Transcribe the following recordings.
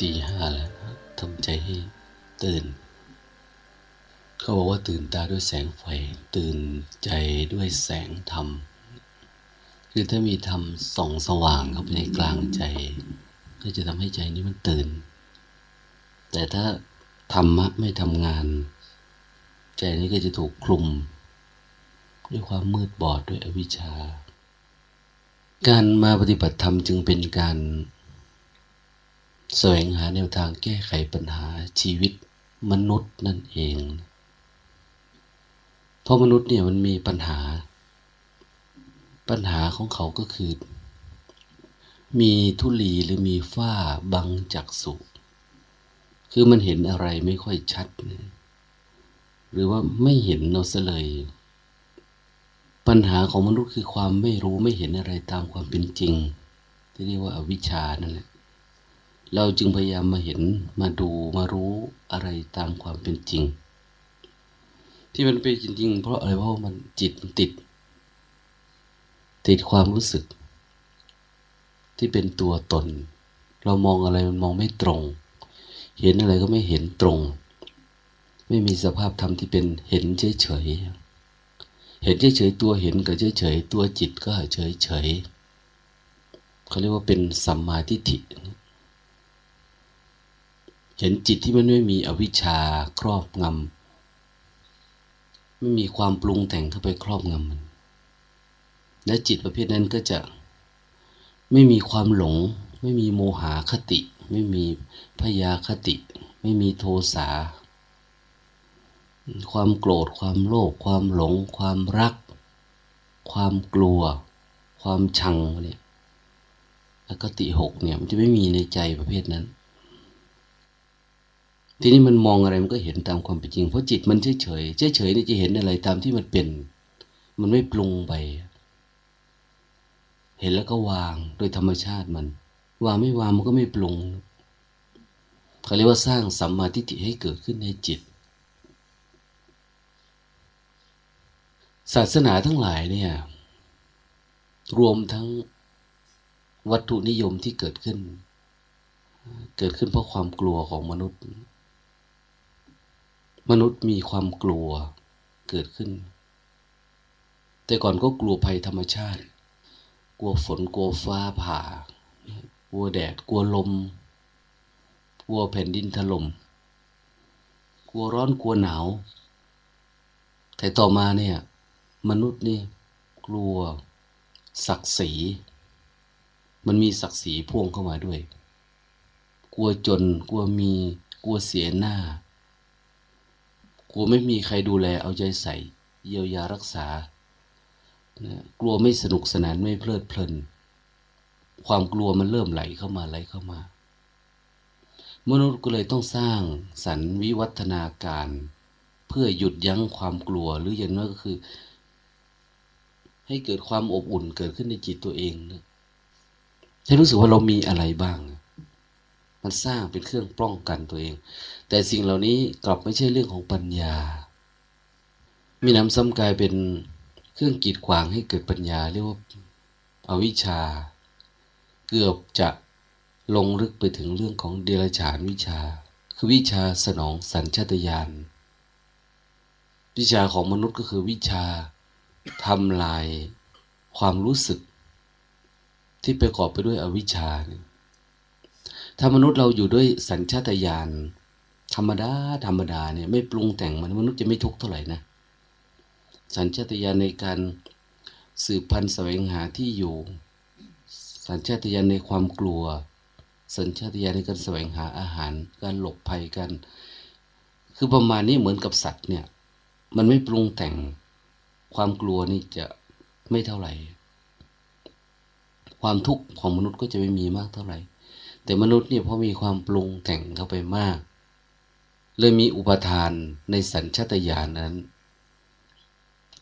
ตีห้าแล้วทำใจให้ตื่น เขาบอกว่าตื่นตาด้วยแสงไฟ ตื่นใจด้วยแสงธรรม คือถ้ามีธรรมส่องสว่างเข้าไปในกลางใจ ก็จะทำให้ใจนี้มันตื่น แต่ถ้าธรรมะไม่ทำงาน ใจนี้ก็จะถูกคลุม ด้วยความมืดบอดด้วยอวิชชา การมาปฏิบัติธรรมจึงเป็นการ แสวงหาแนวทางแก้ไขปัญหาชีวิตมนุษย์นั่นเอง เพราะมนุษย์เนี่ยมันมีปัญหา ปัญหาของเขาก็คือ มีทุลีหรือมีฝ้าบังจักสุคือมันเห็นอะไรไม่ค่อยชัด หรือว่าไม่เห็นเราเลย ปัญหาของมนุษย์คือความไม่รู้ไม่เห็นอะไรตามความเป็นจริง ที่เรียกว่าอวิชชานั่นแหละ เราจึงพยายามมาเห็นมาดูมารู้อะไรตามความเป็นจริง ที่มันเป็นจริงๆเพราะอะไรเพราะมันจิตมันติด ติดความรู้สึก ที่เป็นตัวตน เรามองอะไรมันมองไม่ตรง เห็นอะไรก็ไม่เห็นตรง ไม่มีสภาพธรรมที่เป็นเห็นเฉยๆเห็นเฉยๆตัวเห็นก็เฉยๆตัวจิตก็เฉยๆเขาเรียกว่าเป็นสัมมาทิฏฐิ เห็นจิตที่มันไม่มีอวิชชาครอบงำไม่มีความปรุงแต่งเข้าไปครอบงำมัน และจิตประเภทนั้นก็จะไม่มีความหลง ไม่มีโมหะคติ ไม่มีพยาคติ ไม่มีโทสาความโกรธ ความโลภความหลง ความรัก ความกลัว ความชังเนี่ยอคติหกเนี่ยมันจะไม่มีในใจประเภทนั้น ทีนี้มันมองอะไรมันก็เห็นตามความเป็นจริง เพราะจิตมันเฉยเฉยเฉยเฉยนี่จะเห็นอะไรตามที่มันเป็น มันไม่ปรุงไป เห็นแล้วก็วางโดยธรรมชาติมัน วางไม่วางมันก็ไม่ปรุงเขาเรียกว่าสร้างสัมมาทิฏฐิให้เกิดขึ้นในจิต ศาสนาทั้งหลายเนี่ย รวมทั้งวัตถุนิยมที่เกิดขึ้น เกิดขึ้นเพราะความกลัวของมนุษย์ มนุษย์มีความกลัวเกิดขึ้น แต่ก่อนก็กลัวภัยธรรมชาติ กลัวฝนกลัวฟ้าผ่า กลัวแดดกลัวลม กลัวแผ่นดินถลม่มกลัวร้อนกลัวหนาว แต่ต่อมาเนี่ย มนุษย์นี่กลัวศักดิ์ศรี มันมีศักดิ์ศรีพ่วงเข้ามาด้วย กลัวจน กลัวมี กลัวเสียหน้า กลัวไม่มีใครดูแลเอาใจใส่ เยียวยารักษากลัวไม่สนุกสนานไม่เพลิดเพลิน ความกลัวมันเริ่มไหลเข้ามาไหลเข้ามา มนุษย์ก็เลยต้องสร้างสรรวิวัฒนาการ เพื่อหยุดยั้งความกลัวหรืออย่างน้อยก็คือ ให้เกิดความอบอุ่นเกิดขึ้นในจิตตัวเองนะให้รู้สึกว่าเรามีอะไรบ้าง มันสร้างเป็นเครื่องป้องกันตัวเอง แต่สิ่งเหล่านี้กลับไม่ใช่เรื่องของปัญญา มีน้ำซ้ำกลายเป็นเครื่องกีดขวางให้เกิดปัญญาเรียกว่าอาวิชชา เกือบจะลงลึกไปถึงเรื่องของเดรัจฉานวิชา คือวิชาสนองสัญชาตญาณวิชาของมนุษย์ก็คือวิชาทำลายความรู้สึก ที่ประกอบไปด้วยอวิชชาเนี่ย ถ้ามนุษย์เราอยู่ด้วยสัญชาตญาณธรรมดาธรรมดาเนี่ยไม่ปรุงแต่งมันมนุษย์จะไม่ทุกข์เท่าไหร่นะสัญชาตญาณในการสืบพันธุ์แสวงหาที่อยู่ สัญชาตญาณในความกลัว สัญชาตญาณในการแสวงหาอาหาร การหลบภัยกัน คือประมาณนี้เหมือนกับสัตว์เนี่ย มันไม่ปรุงแต่งความกลัวนี่จะไม่เท่าไหร่ ความทุกข์ของมนุษย์ก็จะไม่มีมากเท่าไหร่ แต่มนุษย์เนี่ยพอมีความปรุงแต่งเข้าไปมาก เลยมีอุปทานในสัญชาตญาณนั้น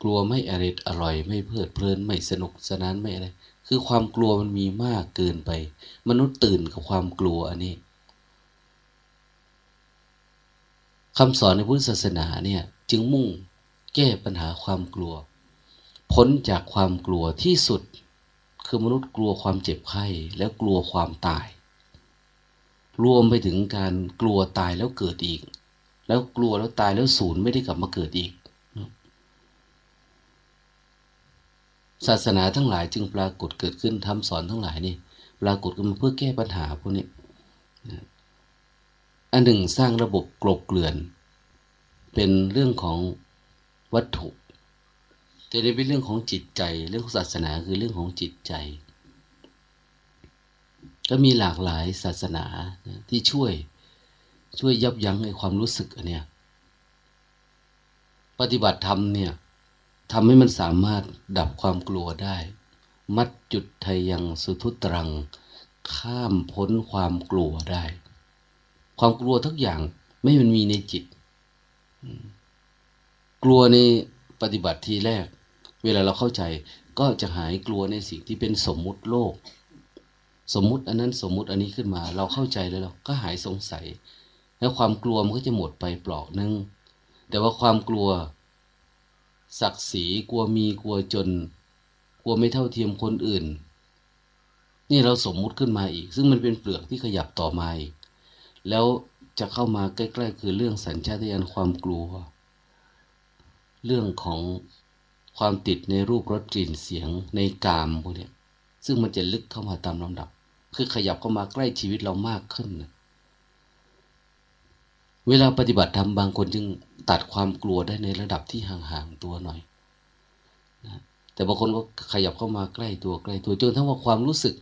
กลัวไม่อริดอร่อยไม่เพลิดเพลินไม่สนุกสนานไม่อะไร คือความกลัวมันมีมากเกินไป มนุษย์ตื่นกับความกลัวอันนี้คำสอนในพุทธศาสนาเนี่ย จึงมุ่งแก้ปัญหาความกลัว พ้นจากความกลัวที่สุด คือมนุษย์กลัวความเจ็บไข้ แล้วกลัวความตาย รวมไปถึงการกลัวตายแล้วเกิดอีก แล้วกลัวแล้วตายแล้วศูนย์ไม่ได้กลับมาเกิดอีก ศาสนาทั้งหลายจึงปรากฏเกิดขึ้นทำสอนทั้งหลายนี่ปรากฏขึ้นมาเพื่อแก้ปัญหาพวกนี้อันหนึ่งสร้างระบบกลบเกลื่อน เป็นเรื่องของวัตถุแต่ในเป็นเรื่องของจิตใจ เรื่องของศาสนาคือเรื่องของจิตใจ ก็มีหลากหลายศาสนาที่ช่วยช่วยยับยั้งในความรู้สึกอันเนี้ยปฏิบัติธรรมเนี่ยทำให้มันสามารถดับความกลัวได้ มัดจุดไทยังสุทุตรัง ข้ามพ้นความกลัวได้ ความกลัวทุกอย่างไม่มันมีในจิต กลัวในปฏิบัติทีแรก เวลาเราเข้าใจก็จะหายกลัวในสิ่งที่เป็นสมมุติโลก สมมุติอันนั้นสมมุติอันนี้ขึ้นมา เราเข้าใจแล้วเราก็หายสงสัย แล้วความกลัวมันก็จะหมดไปเปลอกนึง แต่ว่าความกลัว ศักดิ์ศรีกลัวมีกลัวจน กลัวไม่เท่าเทียมคนอื่น นี่เราสมมุติขึ้นมาอีก ซึ่งมันเป็นเปลือกที่ขยับต่อมาอีกแล้วจะเข้ามาใกล้ๆ คือเรื่องสัญชาตญาณความกลัว เรื่องของความติดในรูปรสกลิ่นเสียงในกามพวกนี้ซึ่งมันจะลึกเข้ามาตามลำดับ คือขยับเข้ามาใกล้ชีวิตเรามากขึ้นเวลาปฏิบัติธรรมบางคนจึงตัดความกลัวได้ในระดับที่ห่างๆตัวหน่อยนะแต่บางคนก็ขยับเข้ามาใกล้ตัวใกล้ตัวจนทั้งว่าความรู้สึก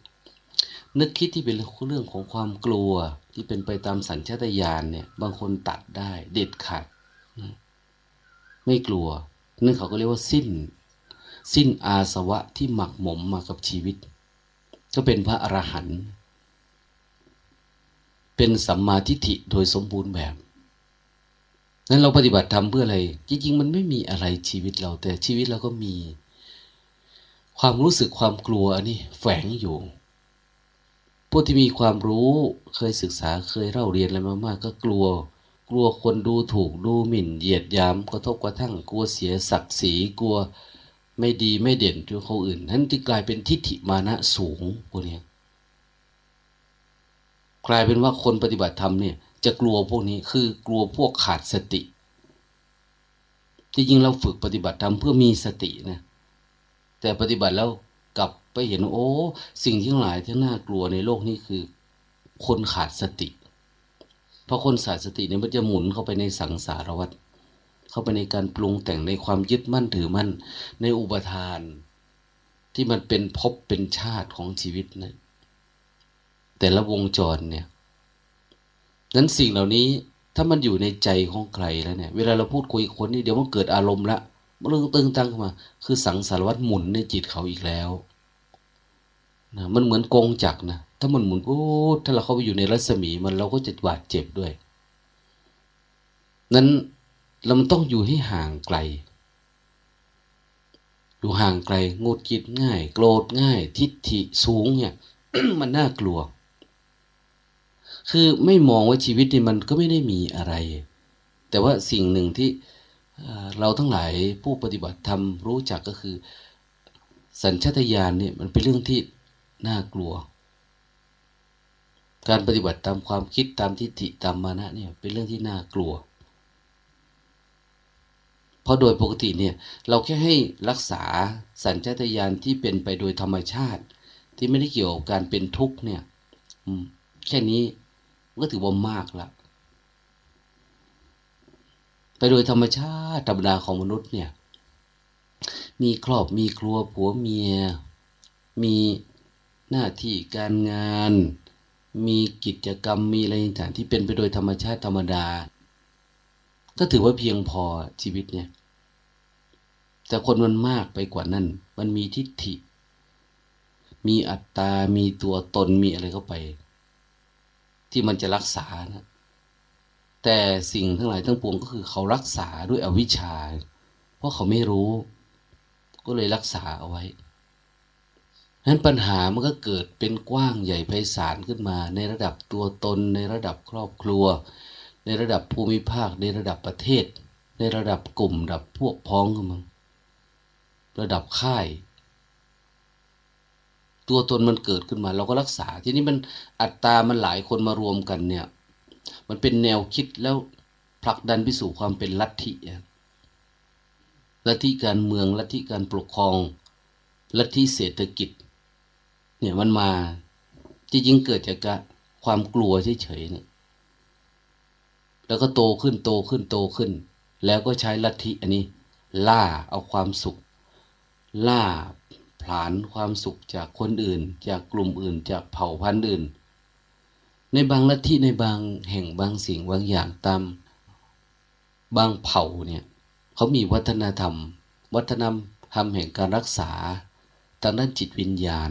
นึกคิดที่เป็นเรื่องของความกลัวที่เป็นไปตามสัญชาตญาณเนี่ย บางคนตัดได้เด็ดขาดไม่กลัวนั่นเขาก็เรียกว่าสิ้น สิ้นอาสวะที่หมักหมมมากับชีวิต ก็เป็นพระอรหันต์เป็นสัมมาทิฏฐิโดยสมบูรณ์แบบนั้นเราปฏิบัติทำเพื่ออะไร จริง ๆ มันไม่มีอะไรชีวิตเรา แต่ชีวิตเราก็มี ความรู้สึกความกลัวอันนี้แฝงอยู่ผู้ที่มีความรู้เคยศึกษาเคยเล่าเรียนอะไรมามากก็กลัว กลัวคนดูถูกดูหมิ่นเหยียดยามกระทบกระทั่งกลัวเสียศักดิ์ศรีกลัว ไม่ดีไม่เด่นจนเขาอื่น นั้นที่กลายเป็นทิฏฐิมานะสูงพวกนี้กลายเป็นว่าคนปฏิบัติธรรมเนี่ยจะกลัวพวกนี้คือกลัวพวกขาดสติที่จริงเราฝึกปฏิบัติธรรมเพื่อมีสตินะ แต่ปฏิบัติแล้วกลับไปเห็นโอ้ สิ่งที่หลายที่น่ากลัวในโลกนี้คือ คนขาดสติ เพราะคนขาดสติเนี่ยมันจะหมุนเข้าไปในสังสารวัฏ เข้าไปในการปรุงแต่งในความยึดมั่นถือมั่น ในอุปทาน ที่มันเป็นภพเป็นชาติของชีวิตนะแต่ละวงจรเนี่ยนั้นสิ่งเหล่านี้ถ้ามันอยู่ในใจของใครแล้วเนี่ย เวลาเราพูดคุยคนนี่เดี๋ยวมันเกิดอารมณ์ละมันเรื่องตึงตังขึ้นมา คือสังสารวัตรหมุนในจิตเขาอีกแล้วนะมันเหมือนกงจักนะถ้ามันหมุนปุ๊บถ้าเราเข้าไปอยู่ในรัศมีมันเราก็จะบาดเจ็บด้วย นั้น เรามันต้องอยู่ให้ห่างไกล อยู่ห่างไกลงดกิดง่าย โกรธง่าย ทิฏฐิสูงเนี่ย มันน่ากลัว คือไม่มองว่าชีวิตนี่มันก็ไม่ได้มีอะไร แต่ว่าสิ่งหนึ่งที่เราทั้งหลายผู้ปฏิบัติธรรมรู้จักก็คือ สัญชาตญาณเนี่ยมันเป็นเรื่องที่น่ากลัว การปฏิบัติตามความคิดตามทิฏฐิตามมานะเนี่ยเป็นเรื่องที่น่ากลัว เพราะโดยปกติเนี่ยเราแค่ให้รักษาสัญชาตญาณที่เป็นไปโดยธรรมชาติ ที่ไม่ได้เกี่ยวกับการเป็นทุกข์เนี่ยแค่นี้ก็ถือว่ามากละไปโดยธรรมชาติธรรมดาของมนุษย์เนี่ย มีครอบมีครัวผัวเมีย มีหน้าที่การงาน มีกิจกรรมมีอะไรต่างที่เป็นไปโดยธรรมชาติธรรมดา ก็ถือว่าเพียงพอชีวิตเนี่ย แต่คนมันมากไปกว่านั้น มันมีทิฏฐิ มีอัตตา มีตัวตน มีอะไรเข้าไป ที่มันจะรักษานะ แต่สิ่งทั้งหลายทั้งปวงก็คือเขารักษาด้วยอวิชชา เพราะเขาไม่รู้ ก็เลยรักษาเอาไว้นั้นปัญหามันก็เกิดเป็นกว้างใหญ่ไพศาลขึ้นมา ในระดับตัวตนในระดับครอบครัว ในระดับภูมิภาค ในระดับประเทศ ในระดับกลุ่มระดับพวกพ้องกันมั้งระดับค่าย ตัวตนมันเกิดขึ้นมา เราก็รักษา ทีนี้มันอัตตามันหลายคนมารวมกันเนี่ย มันเป็นแนวคิดแล้วผลักดันไปสู่ความเป็นลัทธิลัทธิการเมืองลัทธิการปกครองลัทธิเศรษฐกิจ เนี่ยมันมาจริงๆเกิดจากความกลัวเฉยๆเนี่ย แล้วก็โตขึ้นโตขึ้นโตขึ้น แล้วก็ใช้ลัทธิอันนี้ ล่าเอาความสุข ล่าผลานความสุขจากคนอื่น จากกลุ่มอื่น จากเผ่าพันธุ์อื่น ในบางลัทธิในบางแห่งบางสิ่งบางอย่างตามบางเผ่าเนี่ยเขามีวัฒนธรรม วัฒนธรรมแห่งการรักษาทางด้านจิตวิญญาณ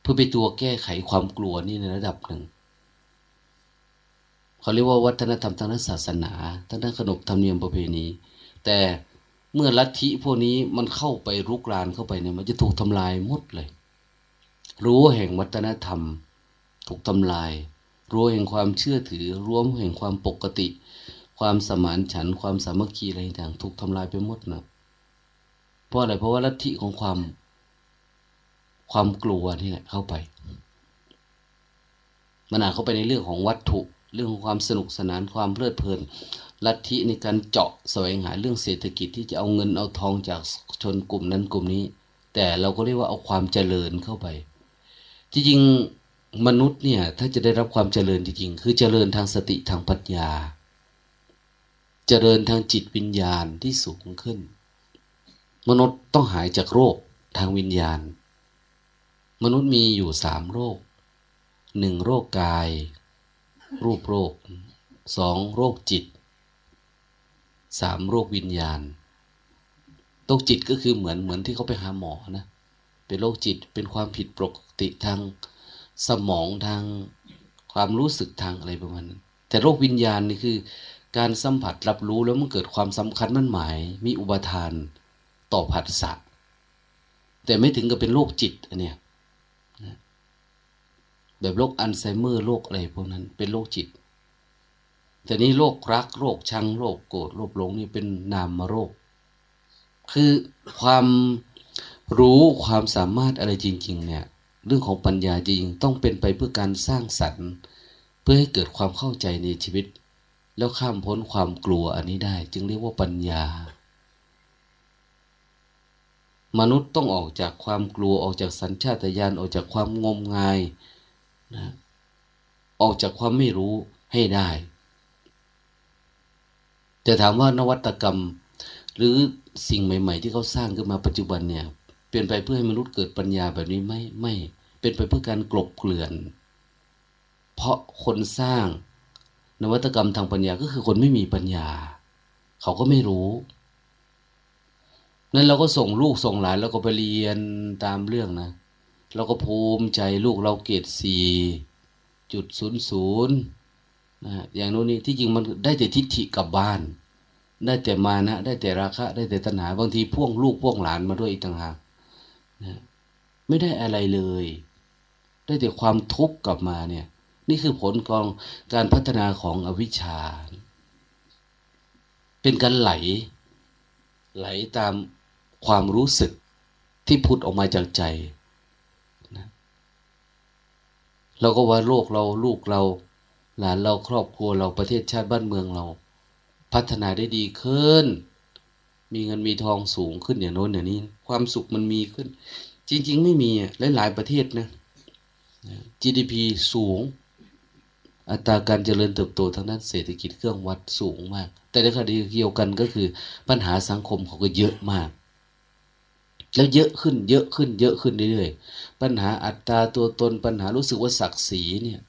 เพื่อไปตัวแก้ไขความกลัวนี่ในระดับหนึ่ง เขาเรียกว่าวัฒนธรรมทางด้านศาสนาทางด้านขนบธรรมเนียมประเพณี แต่เมื่อลัทธิพวกนี้มันเข้าไปรุกรานเข้าไปเนี่ยมันจะถูกทำลายหมดเลยรู้แห่งวัฒนธรรม ถูกทำลายรู้แห่งความเชื่อถือรวมแห่งความปกติ ความสมานฉันท์ความสามัคคีอะไรต่างถูกทำลายไปหมดนะเพราะอะไรเพราะว่าลัทธิของความความกลัวนี่แหละเข้าไป มันอาจเข้าไปในเรื่องของวัตถุ เรื่องความสนุกสนานความเพลิดเพลิน ลัทธิในการเจาะแสวงหาเรื่องเศรษฐกิจที่จะเอาเงินเอาทองจากชนกลุ่มนั้นกลุ่มนี้ แต่เราก็เรียกว่าเอาความเจริญเข้าไป จริงๆมนุษย์เนี่ยถ้าจะได้รับความเจริญจริงๆคือเจริญทางสติทางปัญญา เจริญทางจิตวิญญาณที่สูงขึ้น มนุษย์ต้องหายจากโรคทางวิญญาณ มนุษย์มีอยู่สามโรคหนึ่งโรคกาย รูปโรคสองโรคจิตสามโรควิญญาณโรคจิตก็คือเหมือนเหมือนที่เขาไปหาหมอนะ เป็นโรคจิตเป็นความผิดปกติทางสมองทางความรู้สึกทางอะไรประมาณนั้นแต่โรควิญญาณนี่คือ การสัมผัสรับรู้แล้วมันเกิดความสำคัญมั่นหมาย มีอุปทานต่อผัสสะแต่ไม่ถึงกับเป็นโรคจิตอันเนี้ย แบบโรคอัลไซเมอร์โรคอะไรพวกนั้นเป็นโรคจิต แต่นี้โรครักโรคชังโรคโกรธโรคหลงนี่เป็นนามโรค คือความรู้ความสามารถอะไรจริง ๆ เนี่ย เรื่องของปัญญาจริงต้องเป็นไปเพื่อการสร้างสรรค์ เพื่อให้เกิดความเข้าใจในชีวิต แล้วข้ามพ้นความกลัวอันนี้ได้ จึงเรียกว่าปัญญา มนุษย์ต้องออกจากความกลัวออกจากสัญชาตญาณออกจากความงมงาย นะออกจากความไม่รู้ให้ได้ แต่ถามว่านวัตกรรม หรือสิ่งใหม่ ๆ ที่เขาสร้างขึ้นมาปัจจุบันเนี่ยเปลี่ยนไปเพื่อให้มนุษย์เกิดปัญญาแบบนี้ไม่ไม่เป็นไปเพื่อการกลบเกลื่อน เพราะคนสร้างนวัตกรรมทางปัญญาก็คือคนไม่มีปัญญา เขาก็ไม่รู้ นั้นเราก็ส่งลูกส่งหลานแล้วก็ไปเรียนตามเรื่องนะ เราก็ภูมิใจลูกเราเกรดสี่จุดศูนย์ศูนย์นะอย่างโน้นนี่ที่จริงมันได้แต่ทิฏฐิกลับบ้าน ได้แต่มานะ ได้แต่ราคะ ได้แต่ตัณหา บางทีพ่วงลูกพ่วงหลานมาด้วยอีกต่างหากนะไม่ได้อะไรเลย ได้แต่ความทุกข์กลับมาเนี่ย นี่คือผลของการพัฒนาของอวิชชา เป็นการไหล ไหลตามความรู้สึกที่พุทธออกมาจากใจ เราก็ว่าโลกเราลูกเรา หลานเราครอบครัวเราประเทศชาติบ้านเมืองเรา พัฒนาได้ดีขึ้น มีเงินมีทองสูงขึ้นอย่างโน้นอย่างนี้ ความสุขมันมีขึ้น จริง ๆ ไม่มีหลายๆประเทศนะ GDP สูง อัตราการเจริญเติบโตทางด้านเศรษฐกิจเครื่องวัดสูงมาก แต่ในขณะเดียวกันก็คือปัญหาสังคมเขาก็เยอะมาก แล้วเยอะขึ้น เยอะขึ้น เยอะขึ้นเรื่อยๆ ปัญหาอัตราตัวตนปัญหารู้สึกว่าศักดิ์ศรีเนี่ย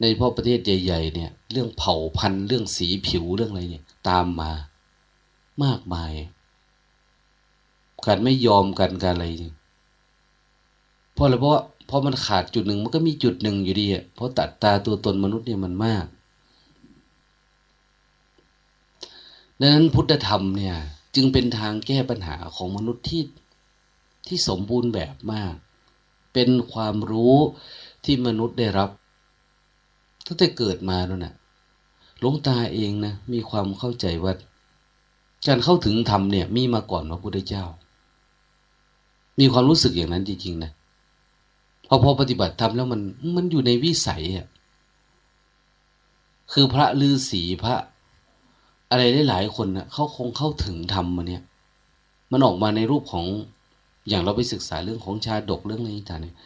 ในพ่อประเทศใหญ่ ๆ เนี่ย เรื่องเผ่าพันธุ์เรื่องสีผิวเรื่องอะไรเนี่ย ตามมามากมาย การไม่ยอมกันการอะไรเพราะอะไรเพราะว่าพอมันขาดจุดหนึ่งมันก็มีจุดหนึ่งอยู่ดีเพราะตัดตาตัวตนมนุษย์เนี่ยมันมากดังนั้นพุทธธรรมเนี่ย จึงเป็นทางแก้ปัญหาของมนุษย์ที่ ที่สมบูรณ์แบบมาก เป็นความรู้ที่มนุษย์ได้รับตั้งแต่เกิดมาแล้วนะ่ะหลวงตาเองนะมีความเข้าใจว่าการเข้าถึงธรรมเนี่ย มีมาก่อนพระพุทธเจ้า มีความรู้สึกอย่างนั้นจริงๆนะพอพอปฏิบัติธรรมแล้วมันมันอยู่ในวิสัยอะคือพระฤาษีพระ อะไรได้หลายคนนะเขาคงเข้าถึงธรรมมาเนี่ย มันออกมาในรูปของ อย่างเราไปศึกษาเรื่องของชาดกเรื่องอะไรต่างเนี่ย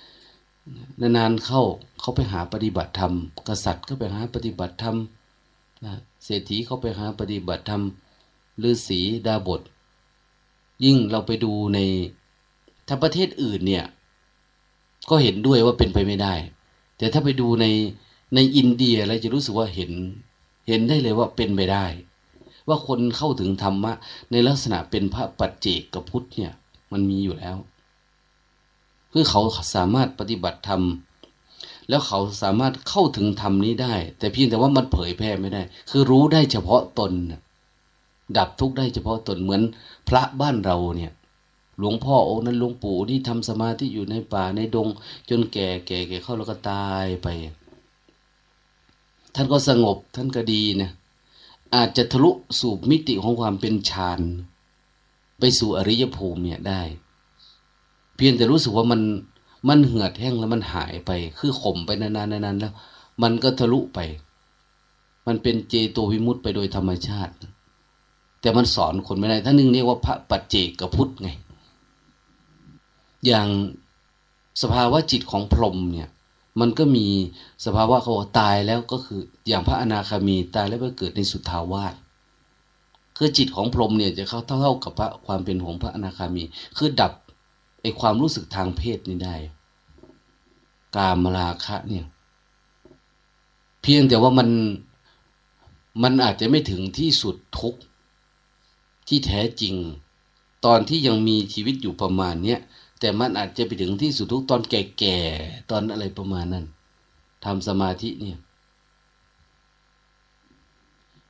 นานๆเข้าเขาไปหาปฏิบัติธรรม กษัตริย์ก็ไปหาปฏิบัติธรรมนะเศรษฐีเขาไปหาปฏิบัติธรรมฤาษีดาบท ยิ่งเราไปดูในถ้าประเทศอื่นเนี่ย ก็เห็นด้วยว่าเป็นไปไม่ได้ แต่ถ้าไปดูในในอินเดียเราจะรู้สึกว่าเห็น เห็นได้เลยว่าเป็นไปได้ ว่าคนเข้าถึงธรรมะในลักษณะเป็นพระปัจเจกกับพุทธเนี่ย มันมีอยู่แล้วคือเขาสามารถปฏิบัติธรรมแล้วเขาสามารถเข้าถึงธรรมนี้ได้ แต่เพียงแต่ว่ามันเผยแพร่ไม่ได้ คือรู้ได้เฉพาะตน ดับทุกข์ได้เฉพาะตนเหมือนพระบ้านเราเนี่ย หลวงพ่อองค์นั้นหลวงปู่ที่ทำสมาธิอยู่ในป่าในดง จนแก่แก่แก่เข้าแล้วก็ตายไป ท่านก็สงบท่านก็ดีนะอาจจะทะลุสู่มิติของความเป็นฌาน ไปสู่อริยภูมิเนี่ยได้ เพียงแต่รู้สึกว่ามันมันเหือดแห้งแล้วมันหายไป คือข่มไปนานๆนานๆแล้ว มันก็ทะลุไป มันเป็นเจโตวิมุตต์ไปโดยธรรมชาติ แต่มันสอนคนไม่ได้ท่านนึงเรียกว่าพระปัจเจกพุทธไง อย่างสภาวะจิตของพรหมเนี่ย มันก็มีสภาวะเขาตายแล้วก็คือ อย่างพระอนาคามีตายแล้วไปเกิดในสุทธาวาส คือจิตของพรหมเนี่ยจะเข้าเท่ากับพระความเป็นของพระอนาคามี คือดับไอความรู้สึกทางเพศนี่ได้ กามราคะเนี่ย เพียงแต่ว่ามันมันอาจจะไม่ถึงที่สุดทุกที่แท้จริง ตอนที่ยังมีชีวิตอยู่ประมาณเนี้ยแต่มันอาจจะไปถึงที่สุดทุกตอนแก่ๆตอนอะไรประมาณนั้นทำสมาธิเนี่ย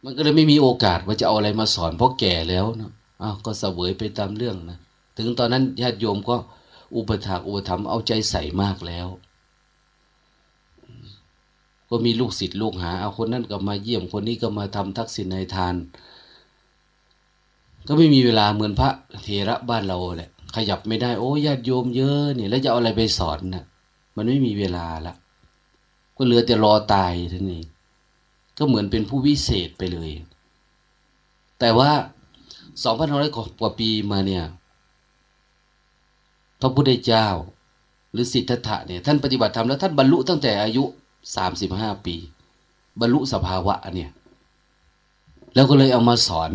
มันก็เลยไม่มีโอกาสว่าจะเอาอะไรมาสอนเพราะแก่แล้วนะอ้าวก็เสวยไปตามเรื่องนะถึงตอนนั้นญาติโยมก็อุปถากอุปถัมภ์เอาใจใส่มากแล้ว ก็มีลูกศิษย์ลูกหา เอาคนนั้นก็มาเยี่ยมคนนี้ก็มาทำทักษิณในทาน ก็ไม่มีเวลาเหมือนพระเทระบ้านเราแหละขยับไม่ได้โอ้ญาติโยมเยอะเนี่ยแล้วจะเอาอะไรไปสอนนะ่ะ มันไม่มีเวลาละก็เหลือแต่รอตายท่านี้ ก็เหมือนเป็นผู้วิเศษไปเลย แต่ว่าสองพันห้าร้อยกว่าปีมาเนี่ย พระพุทธเจ้า หรือสิทธัตถะเนี่ย ท่านปฏิบัติธรรมแล้วท่านบรรลุตั้งแต่อายุสามสิบห้าปี บรรลุสภาวะเนี่ย แล้วก็เลยเอามาสอน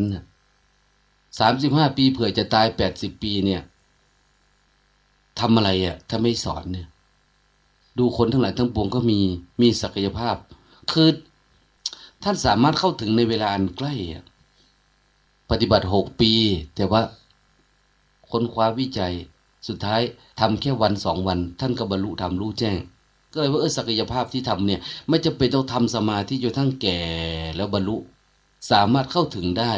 สามสิบห้าปีเผื่อจะตายแปดสิบปีเนี่ยทำอะไรอะ่ะ ถ้าไม่สอนเนี่ย ดูคนทั้งหลายทั้งปวงก็มีมีศักยภาพ คือ ท่านสามารถเข้าถึงในเวลาอันใกล้ ปฏิบัติหกปี แต่ว่าค้นคว้าวิจัย สุดท้ายทำแค่วันสองวัน ท่านก็บรรลุธรรมรู้แจ้ง ก็เลยว่าเออศักยภาพที่ทำเนี่ย ไม่จะเป็นต้องทำสมาธิจนทั้งแก่แล้วบรรลุ สามารถเข้าถึงได้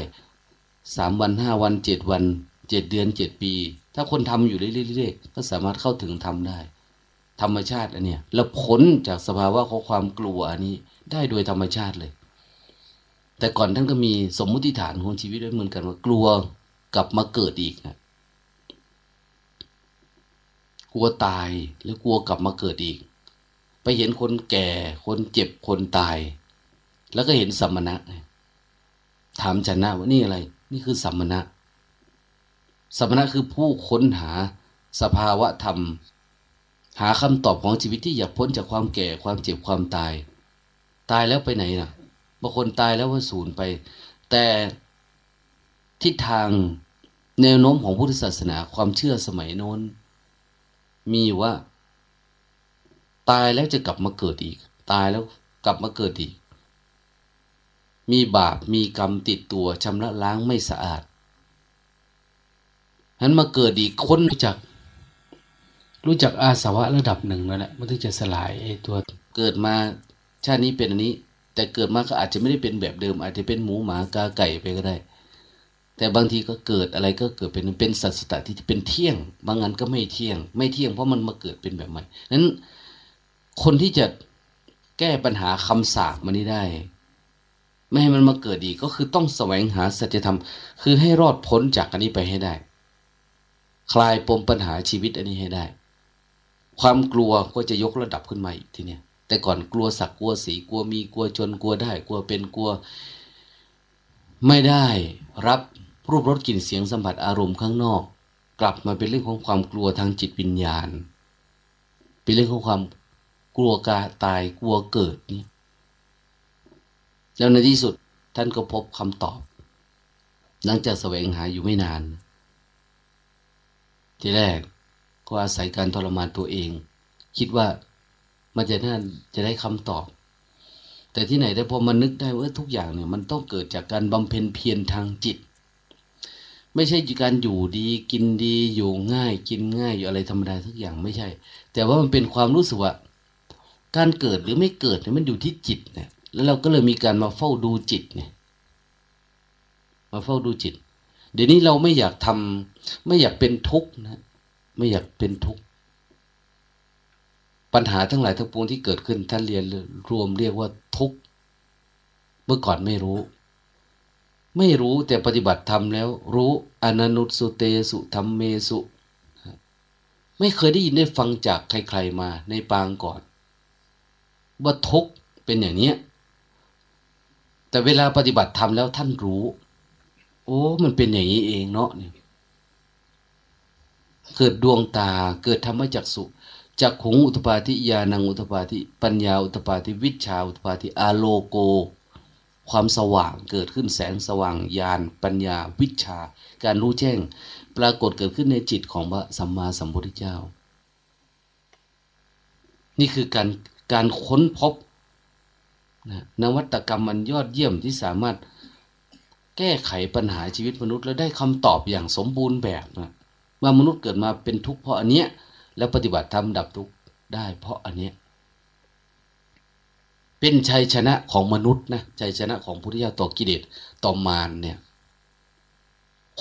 สามวันห้าวันเจ็ดวันเจ็ดเดือนเจ็ดปี ถ้าคนทำอยู่เรื่อยๆก็สามารถเข้าถึงทำได้ ธรรมชาติอันเนี้ยแล้วพ้นจากสภาวะของความกลัวอันนี้ได้โดยธรรมชาติเลย แต่ก่อนท่านก็มีสมมุติฐานของชีวิตด้วยเหมือนกันว่ากลัวกลับมาเกิดอีกนะกลัวตายหรือกลัวกลับมาเกิดอีก ไปเห็นคนแก่ คนเจ็บคนตาย แล้วก็เห็นสัมมณะถามจันนะว่านี่อะไร นี่คือสัมมณะสัมมณะคือผู้ค้นหาสภาวะธรรม หาคำตอบของชีวิตที่อยากพ้นจากความแก่ความเจ็บความตาย ตายแล้วไปไหนนะ่ะ บางคนตายแล้วว่าสูญไป แต่ทิศทางแนวโน้มของพุทธศาสนาความเชื่อสมัยโน้น มีว่า ตายแล้วจะกลับมาเกิดอีก ตายแล้วกลับมาเกิดอีก มีบาปมีกรรมติดตัวชำระล้างไม่สะอาดนั้นมาเกิดอีกคนรู้จากรู้จักอาสวะระดับหนึ่งนั่นแหละมันถึงจะสลายไอ้ตัวเกิดมาชาตินี้เป็นอันนี้ แต่เกิดมาก็อาจจะไม่ได้เป็นแบบเดิม อาจจะเป็นหมูหมากาไก่ไปก็ได้ แต่บางทีก็เกิดอะไรก็เกิดเป็นเป็นสัตสตที่เป็นเที่ยง บางงานก็ไม่เที่ยง ไม่เที่ยงเพราะมันมาเกิดเป็นแบบใหม่นั้นคนที่จะแก้ปัญหาคำสาปมันนี้ได้ ไม่ให้มันมาเกิดอีกก็คือต้องแสวงหาสัจธรรม คือให้รอดพ้นจากอันนี้ไปให้ได้ คลายปมปัญหาชีวิตอันนี้ให้ได้ ความกลัวก็จะยกระดับขึ้นมาอีกทีเนี้ย แต่ก่อนกลัวสักกลัวสีกลัวมีกลัวจนกลัวได้ กลัวเป็นกลัว ไม่ได้รับรูปรสกลิ่นเสียงสัมผัสอารมณ์ข้างนอก กลับมาเป็นเรื่องของความกลัวทางจิตวิญญาณ เป็นเรื่องของความกลัวกาตายกลัวเกิดนี่แล้วในที่สุดท่านก็พบคำตอบ หลังจากแสวงหาอยู่ไม่นาน ทีแรกก็อาศัยการทรมานตัวเอง คิดว่า มันจะน่าจะได้คำตอบ แต่ที่ไหนได้พอมานึกได้ว่าทุกอย่างเนี่ย มันต้องเกิดจากการบำเพ็ญเพียรทางจิต ไม่ใช่การอยู่ดีกินดีอยู่ง่าย กินง่ายอยู่อะไรธรรมดาทุกอย่างไม่ใช่ แต่ว่ามันเป็นความรู้สึกว่าการเกิดหรือไม่เกิดเนี่ยมันอยู่ที่จิตเนี่ย แล้วเราก็เลยมีการมาเฝ้าดูจิตเนี่ย มาเฝ้าดูจิต เดี๋ยวนี้เราไม่อยากทำไม่อยากเป็นทุกข์นะ ไม่อยากเป็นทุกข์ ปัญหาทั้งหลายทั้งปวงที่เกิดขึ้น ท่านเรียนรวมเรียกว่าทุกข์ เมื่อก่อนไม่รู้ ไม่รู้แต่ปฏิบัติทำแล้ว รู้อนันุสุเตสุธรรมเมสุ ไม่เคยได้ยินได้ฟังจากใครๆมาในปางก่อน ว่าทุกเป็นอย่างนี้แต่เวลาปฏิบัติธรรมแล้วท่านรู้ โอ้ มันเป็นอย่างนี้เองเนาะเนี่ยเกิดดวงตาเกิดธรรมจักสุ จักขุงอุตปาทิญาณังอุตปาทิปัญญาอุตปาทิวิชาอุตปาทิอาโลโก ความสว่างเกิดขึ้นแสงสว่างญาณปัญญาวิชา การรู้แจ้ง ปรากฏเกิดขึ้นในจิตของพระสัมมาสัมพุทธเจ้า นี่คือการการค้นพบนะนวัตกรรมมันยอดเยี่ยมที่สามารถแก้ไขปัญหาชีวิตมนุษย์ แล้วได้คำตอบอย่างสมบูรณ์แบบนะว่ามนุษย์เกิดมาเป็นทุกข์เพราะอันเนี้ย แล้วปฏิบัติธรรมดับทุกข์ได้เพราะอันเนี้ยเป็นชัยชนะของมนุษย์นะชัยชนะของพุทธิยาต่อกิเลสต่อมารเนี่ย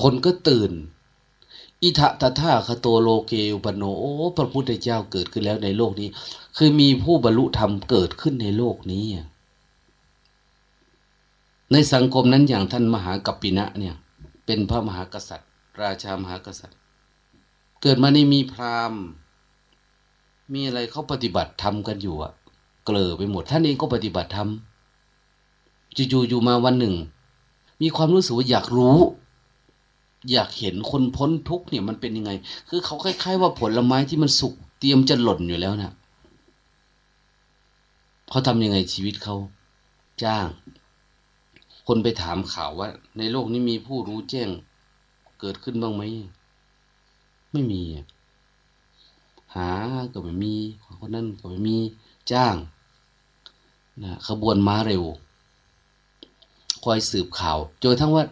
คนก็ตื่น อิทะตถาคโตโลเกอุปโนโอ้พระพุทธเจ้าเกิดขึ้นแล้วในโลกนี้ คือมีผู้บรรลุธรรมเกิดขึ้นในโลกนี้ ในสังคมนั้นอย่างท่านมหากัปปินะเนี่ย เป็นพระมหากษัตริย์ ราชามหากษัตริย์ เกิดมาในมีพราหมณ์ มีอะไรเขาปฏิบัติธรรมกันอยู่อะเกลอไปหมด ท่านเองก็ปฏิบัติธรรมจู่ๆอยู่มาวันหนึ่ง มีความรู้สึกว่าอยากรู้ อยากเห็นคนพ้นทุกเนี่ยมันเป็นยังไง คือเขาคล้าย ๆ ว่าผลไม้ที่มันสุกเตรียมจะหล่นอยู่แล้วน่ะเขาทำยังไงชีวิตเขาจ้าง คนไปถามข่าวว่า ในโลกนี้มีผู้รู้แจ้งเกิดขึ้นบ้างไหม ไม่มี หาก็ไม่มีคนนั้นก็ไม่มีจ้างนะขบวนม้าเร็ว คอยสืบข่าวจนทั้งว่า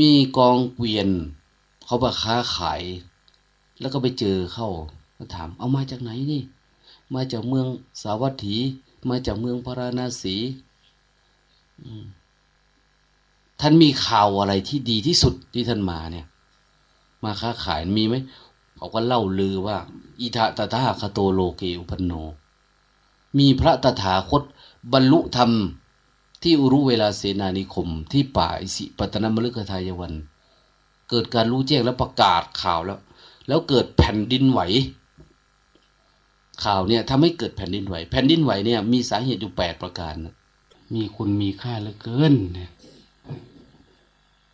มีกองเกวียน เขาไปค้าขาย แล้วก็ไปเจอเข้าก็ถามเอามาจากไหนนี่ มาจากเมืองสาวัตถี มาจากเมืองพาราณสีท่านมีข่าวอะไรที่ดีที่สุดที่ท่านมาเนี่ย มาค้าขายมีไหมเขาก็เล่าลือว่า อิทะตถาคโตโลเกอุปโน มีพระตถาคตบรรลุธรรมที่อุรุเวลาเสนานิคม ที่ป่าอิสิปตนมฤคทายวัน เกิดการรู้แจ้งแล้วประกาศข่าวแล้ว แล้วเกิดแผ่นดินไหว ข่าวเนี่ยทำให้เกิดแผ่นดินไหว แผ่นดินไหวเนี่ยมีสาเหตุอยู่แปดประการ มีคุณมีค่าเหลือเกินเนี่ย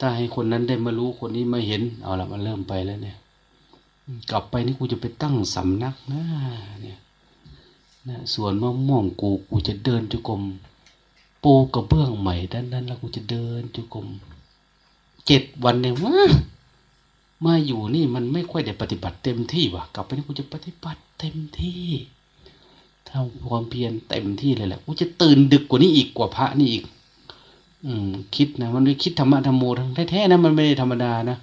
ถ้าให้คนนั้นได้มารู้คนนี้มาเห็น เอาละมันเริ่มไปแล้วเนี่ย กลับไปนี่กูจะไปตั้งสำนักนะเนี่ยนะส่วนมะม่วงกูกูจะเดินจุกรมปูกระเบื้องใหม่ด้านนั้นแล้วกูจะเดินจุกรมเจ็ดวันเนี่ยว่ามาอยู่นี่มันไม่ค่อยได้ปฏิบัติเต็มที่ว่ะ กลับไปนี่กูจะปฏิบัติเต็มที่ทำความเพียรเต็มที่เลยแหละกูจะตื่นดึกกว่านี้อีกกว่าพระนี่อีก อืม คิดนะมันไม่คิดธรรมะธรรมโมทั้งแท้ๆนะมันไม่ได้ธรรมดานะ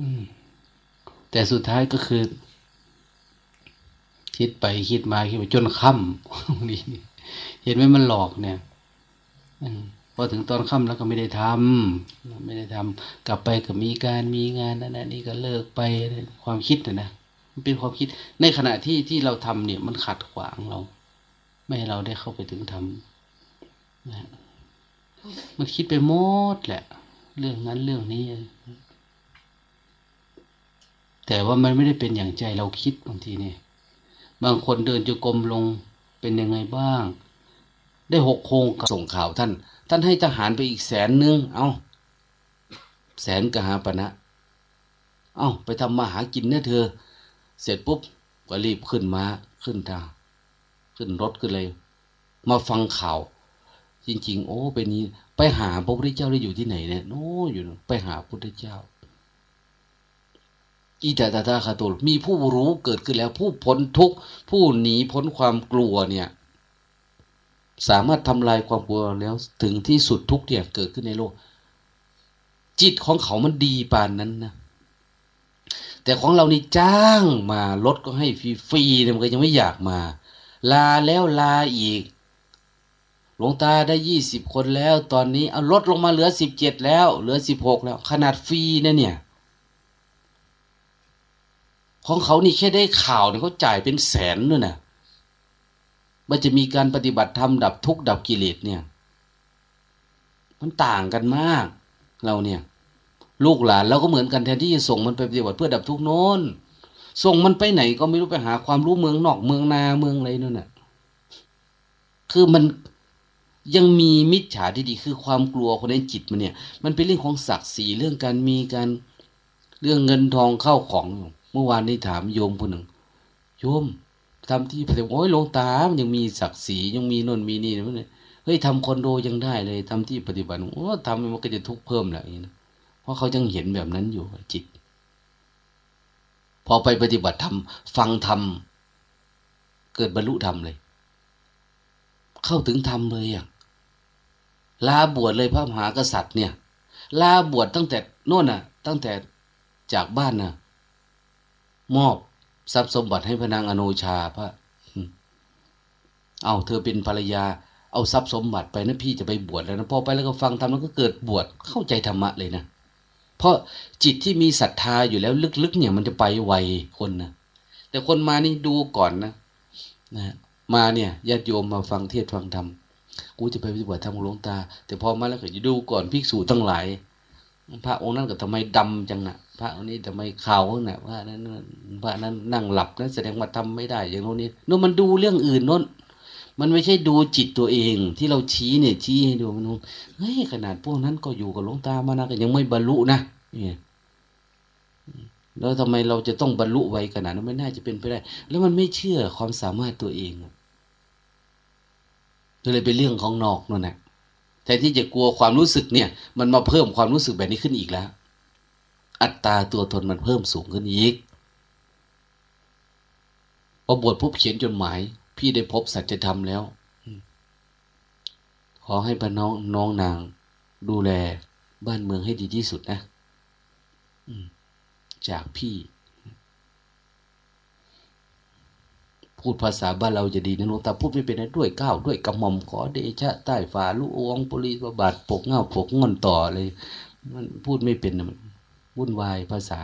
อืม แต่สุดท้ายก็คือ คิดไปคิดมาคิดไปจนค่ำนี่เห็นไหมมันหลอกเนี่ยพอถึงตอนค่ำแล้วก็ไม่ได้ทำไม่ได้ทำกลับไปก็มีการมีงานนั่นนี่ก็เลิกไปความคิดนะนะมันเป็นความคิด ในขณะที่ที่เราทำเนี่ย มันขัดขวางเรา ไม่ให้เราได้เข้าไปถึงทำนะ มันคิดไปหมดแหละ เรื่องนั้นเรื่องนี้ แต่ว่ามันไม่ได้เป็นอย่างใจเราคิดบางทีเนี่ย บางคนเดินจะกรมลงเป็นยังไงบ้าง ได้หกโคงส่งข่าวท่าน ท่านให้ทหารไปอีกแสนนึง เอาแสนกหาปณะเอาไปทำมาหากินเนี่ยเธอ เสร็จปุ๊บก็รีบขึ้นมา ขึ้นทางขึ้นรถขึ้นเลย มาฟังข่าว จริง ๆ โอ้เป็นนี้ ไปหาพระพุทธเจ้าได้อยู่ที่ไหนเนี่ยโน้อยู่ไปหาพระพุทธเจ้าอิจตาตาคาตุลมีผู้รู้เกิดขึ้นแล้ว ผู้พ้นทุกข์ผู้หนีพ้นความกลัวเนี่ย สามารถทำลายความกลัวแล้ว ถึงที่สุดทุกเนี่ยเกิดขึ้นในโลก จิตของเขามันดีปานนั้นนะแต่ของเรานี่จ้างมารถก็ให้ฟรีๆมันก็ยังไม่อยากมา ลาแล้วลาอีก หลวงตาได้ยี่สิบคนแล้ว ตอนนี้เอาลดลงมาเหลือสิบเจ็ดแล้ว เหลือสิบหกแล้ว ขนาดฟรีนะเนี่ย ของเขานี่แค่ได้ข่าวเนี่ยเขาจ่ายเป็นแสนด้วยนะมันจะมีการปฏิบัติธรรมดับทุกข์ดับกิเลสเนี่ย มันต่างกันมาก เราเนี่ย ลูกหลานเราก็เหมือนกันแทนที่จะส่งมันไปปฏิบัติเพื่อดับทุกข์โน้นส่งมันไปไหนก็ไม่รู้ไปหาความรู้เมืองนอกเมืองนาเมืองอะไรนู่นน่ะ คือมัน ยังมีมิจฉาที่ดีคือความกลัวคนในจิตมันเนี่ย มันเป็นเรื่องของศักดิ์ศรีเรื่องการมีการเรื่องเงินทองเข้าของเมื่อวานนี้ถามโยมคนหนึ่งโยมทำที่ปฏิบัติโอ้ยหลวงตามันยังมีศักดิ์ศรียังมีนนมีนี่นะเนี่ยเฮ้ยทำคอนโดยังได้เลยทำที่ปฏิบัติโอ้ทำมันก็จะทุกข์เพิ่มแหละอย่างนี้นะเพราะเขายังเห็นแบบนั้นอยู่จิต พอไปปฏิบัติธรรมฟังธรรมเกิดบรรลุธรรมเลย เข้าถึงธรรมเลยอะ ลาบวชเลยพระมหากษัตริย์เนี่ย ลาบวชตั้งแต่โน่นน่ะ ตั้งแต่จากบ้านน่ะ มอบทรัพย์สมบัติให้พนางอโนชาพระ เอาเธอเป็นภรรยา เอาทรัพย์สมบัติไปนะพี่จะไปบวชแล้วนะพอไปแล้วก็ฟังธรรมแล้วก็เกิดบวชเข้าใจธรรมะเลยนะ เพราะจิตที่มีศรัทธาอยู่แล้วลึกๆ เนี่ย มันจะไปไวคนนะแต่คนมานี่ดูก่อนนะนะมาเนี่ยญาติโยมมาฟังเทศฟังธรรม กูจะไปปฏิบัติธรรมหลวงตา แต่พอมาแล้วก็จะดูก่อนภิกษุทั้งหลายพระองค์นั้นก็ทำไมดำจังนะพระองค์นี้ทำไมขาวนะพระนั้นพระนั้นนั่งหลับนั้นแสดงว่าทำไม่ได้ อย่างโน้นนี้โน้นมันดูเรื่องอื่นโน้นมันไม่ใช่ดูจิตตัวเองที่เราชี้เนี่ย ชี้ให้ดูมันเฮ้ยขนาดพวกนั้นก็อยู่กับหลวงตามานะก็ยังไม่บรรลุนะเนี่ยแล้วทำไมเราจะต้องบรรลุไวขนาดนั้นไม่น่าจะเป็นไปได้ แล้วมันไม่เชื่อความสามารถตัวเอง ก็เลยเป็นเรื่องของนอกนั่นแหละแทนที่จะกลัวความรู้สึกเนี่ย มันมาเพิ่มความรู้สึกแบบนี้ขึ้นอีกแล้ว อัตราตัวตนมันเพิ่มสูงขึ้นอีกพอบวชปุ๊บเขียนจดหมาย พี่ได้พบสัจธรรมแล้ว ขอให้พระน้องน้องนาง ดูแลบ้านเมืองให้ดีที่สุดนะจากพี่ พูดภาษาบ้านเราจะดีนะหลวงตาพูดไม่เป็นนะด้วยก้าวด้วยกระหม่อมขอเดชะใต้ฝ่าลูกองปุริบาทปกเงาปกงอนต่อเลย มันพูดไม่เป็นนะมันวุ่นวายภาษา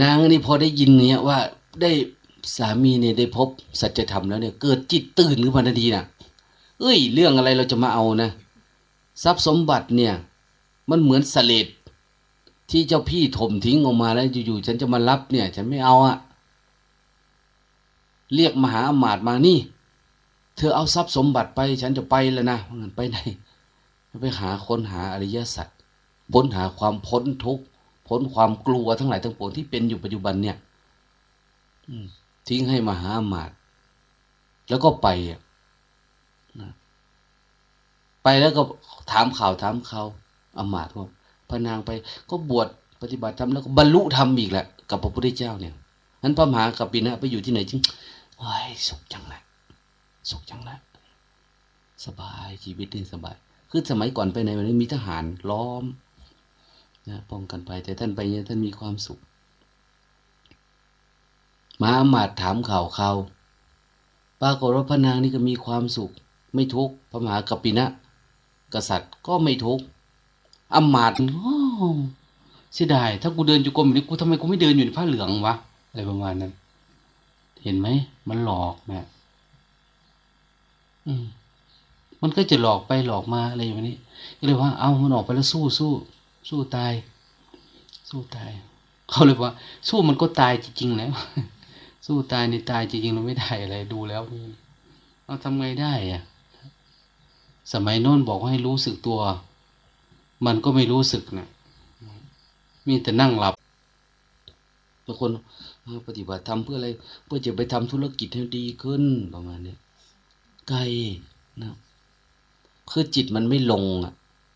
นางนี่พอได้ยินเนี่ยว่าได้สามีเนี่ยได้พบสัจธรรมแล้วเนี่ย เกิดจิตตื่นขึ้นมาทันทีนะเอ้ย เรื่องอะไรเราจะมาเอานะทรัพย์สมบัติเนี่ย มันเหมือนสเลดที่เจ้าพี่ถมทิ้งออกมาแล้วอยู่ๆฉันจะมารับเนี่ย ฉันไม่เอาอะ เรียกมหาอมาตย์มานี่ เธอเอาทรัพย์สมบัติไป ฉันจะไปแล้วนะมันไปไหน ไปหาค้นหาอริยสัจพ้นหาความพ้นทุกข์พ้นความกลัวทั้งหลายทั้งปวงที่เป็นอยู่ปัจจุบันเนี่ยทิ้งให้มหาอมาตย์แล้วก็ไปนะไปแล้วก็ถามข่าวถามเขาอมาตย์ว่าพระนางไป ก็บวชปฏิบัติธรรมแล้วก็บรรลุธรรมอีกแหละกับพระพุทธเจ้าเนี่ยนั้นพระมหากัปปินะไปอยู่ที่ไหนจึง ว้ยสุขจังเลยสุขจังเลยสบายชีวิตนี่สบาย คือสมัยก่อนไปไหนมันมีทหารล้อมนะป้องกันไปแต่ท่านไปเนี่ยท่านมีความสุข มาอามาตถามข่าวเขาปรากฏว่าพระนางนี่ก็มีความสุข ไม่ทุกข์พระมหากัปปินะ กษัตริย์ก็ไม่ทุกข์อามาตเสียดายถ้ากูเดินอยู่กรมนี้กูทำไมกูไม่เดินอยู่ในผ้าเหลืองวะอะไรประมาณนั้น เห็นไหม มันหลอกแม่อืมมันก็จะหลอกไปหลอกมาอะไรอย่างนี้ก็เลยว่า เอามันออกไปแล้วสู้สู้สู้ตาย สู้ตาย เขาเลยว่า สู้มันก็ตายจริงๆแล้วสู้ตายในตายจริงๆเราไม่ได้อะไรดูแล้วเราทำไงได้อะสมัยโน้นบอกให้รู้สึกตัว มันก็ไม่รู้สึกนะมีแต่นั่งหลับบางคน ปฏิบัติทำเพื่ออะไร เพื่อจะไปทำธุรกิจให้ดีขึ้นประมาณนี้ไกลนะคือจิตมันไม่ลงอะ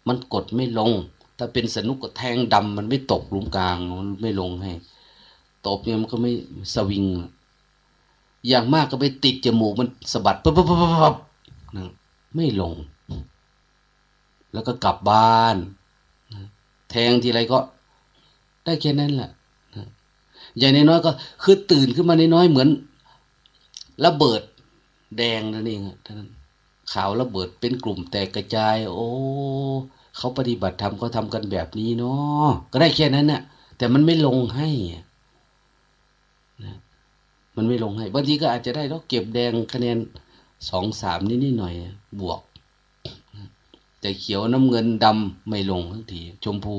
มันกดไม่ลง ถ้าเป็นสนุกก็แทงดำมันไม่ตกลุมกลาง มันไม่ลงให้ ตบเนี่ยมันก็ไม่สวิง อย่างมากก็ไปติดจมูกมันสะบัดปั๊บปั๊บปั๊บปั๊บนะไม่ลง แล้วก็กลับบ้าน แทงทีไรก็ ได้แค่นั้นแหละ อย่างน้อยก็คือตื่นขึ้นมาน้อยเหมือนระเบิดแดงนั่นเองท่านั้นข่าวระเบิดเป็นกลุ่มแตกกระจาย โอ้เขาปฏิบัติธรรมเขาทากันแบบนี้เนาะก็ได้แค่นั้นนะ่ะ แต่มันไม่ลงให้นะมันไม่ลงให้บางทีก็อาจจะได้แล้วเก็บแดงคะแนนสองสามนิดนิดหน่อย บวก แต่เขียวน้ำเงินดำไม่ลงทั้งทีชมพู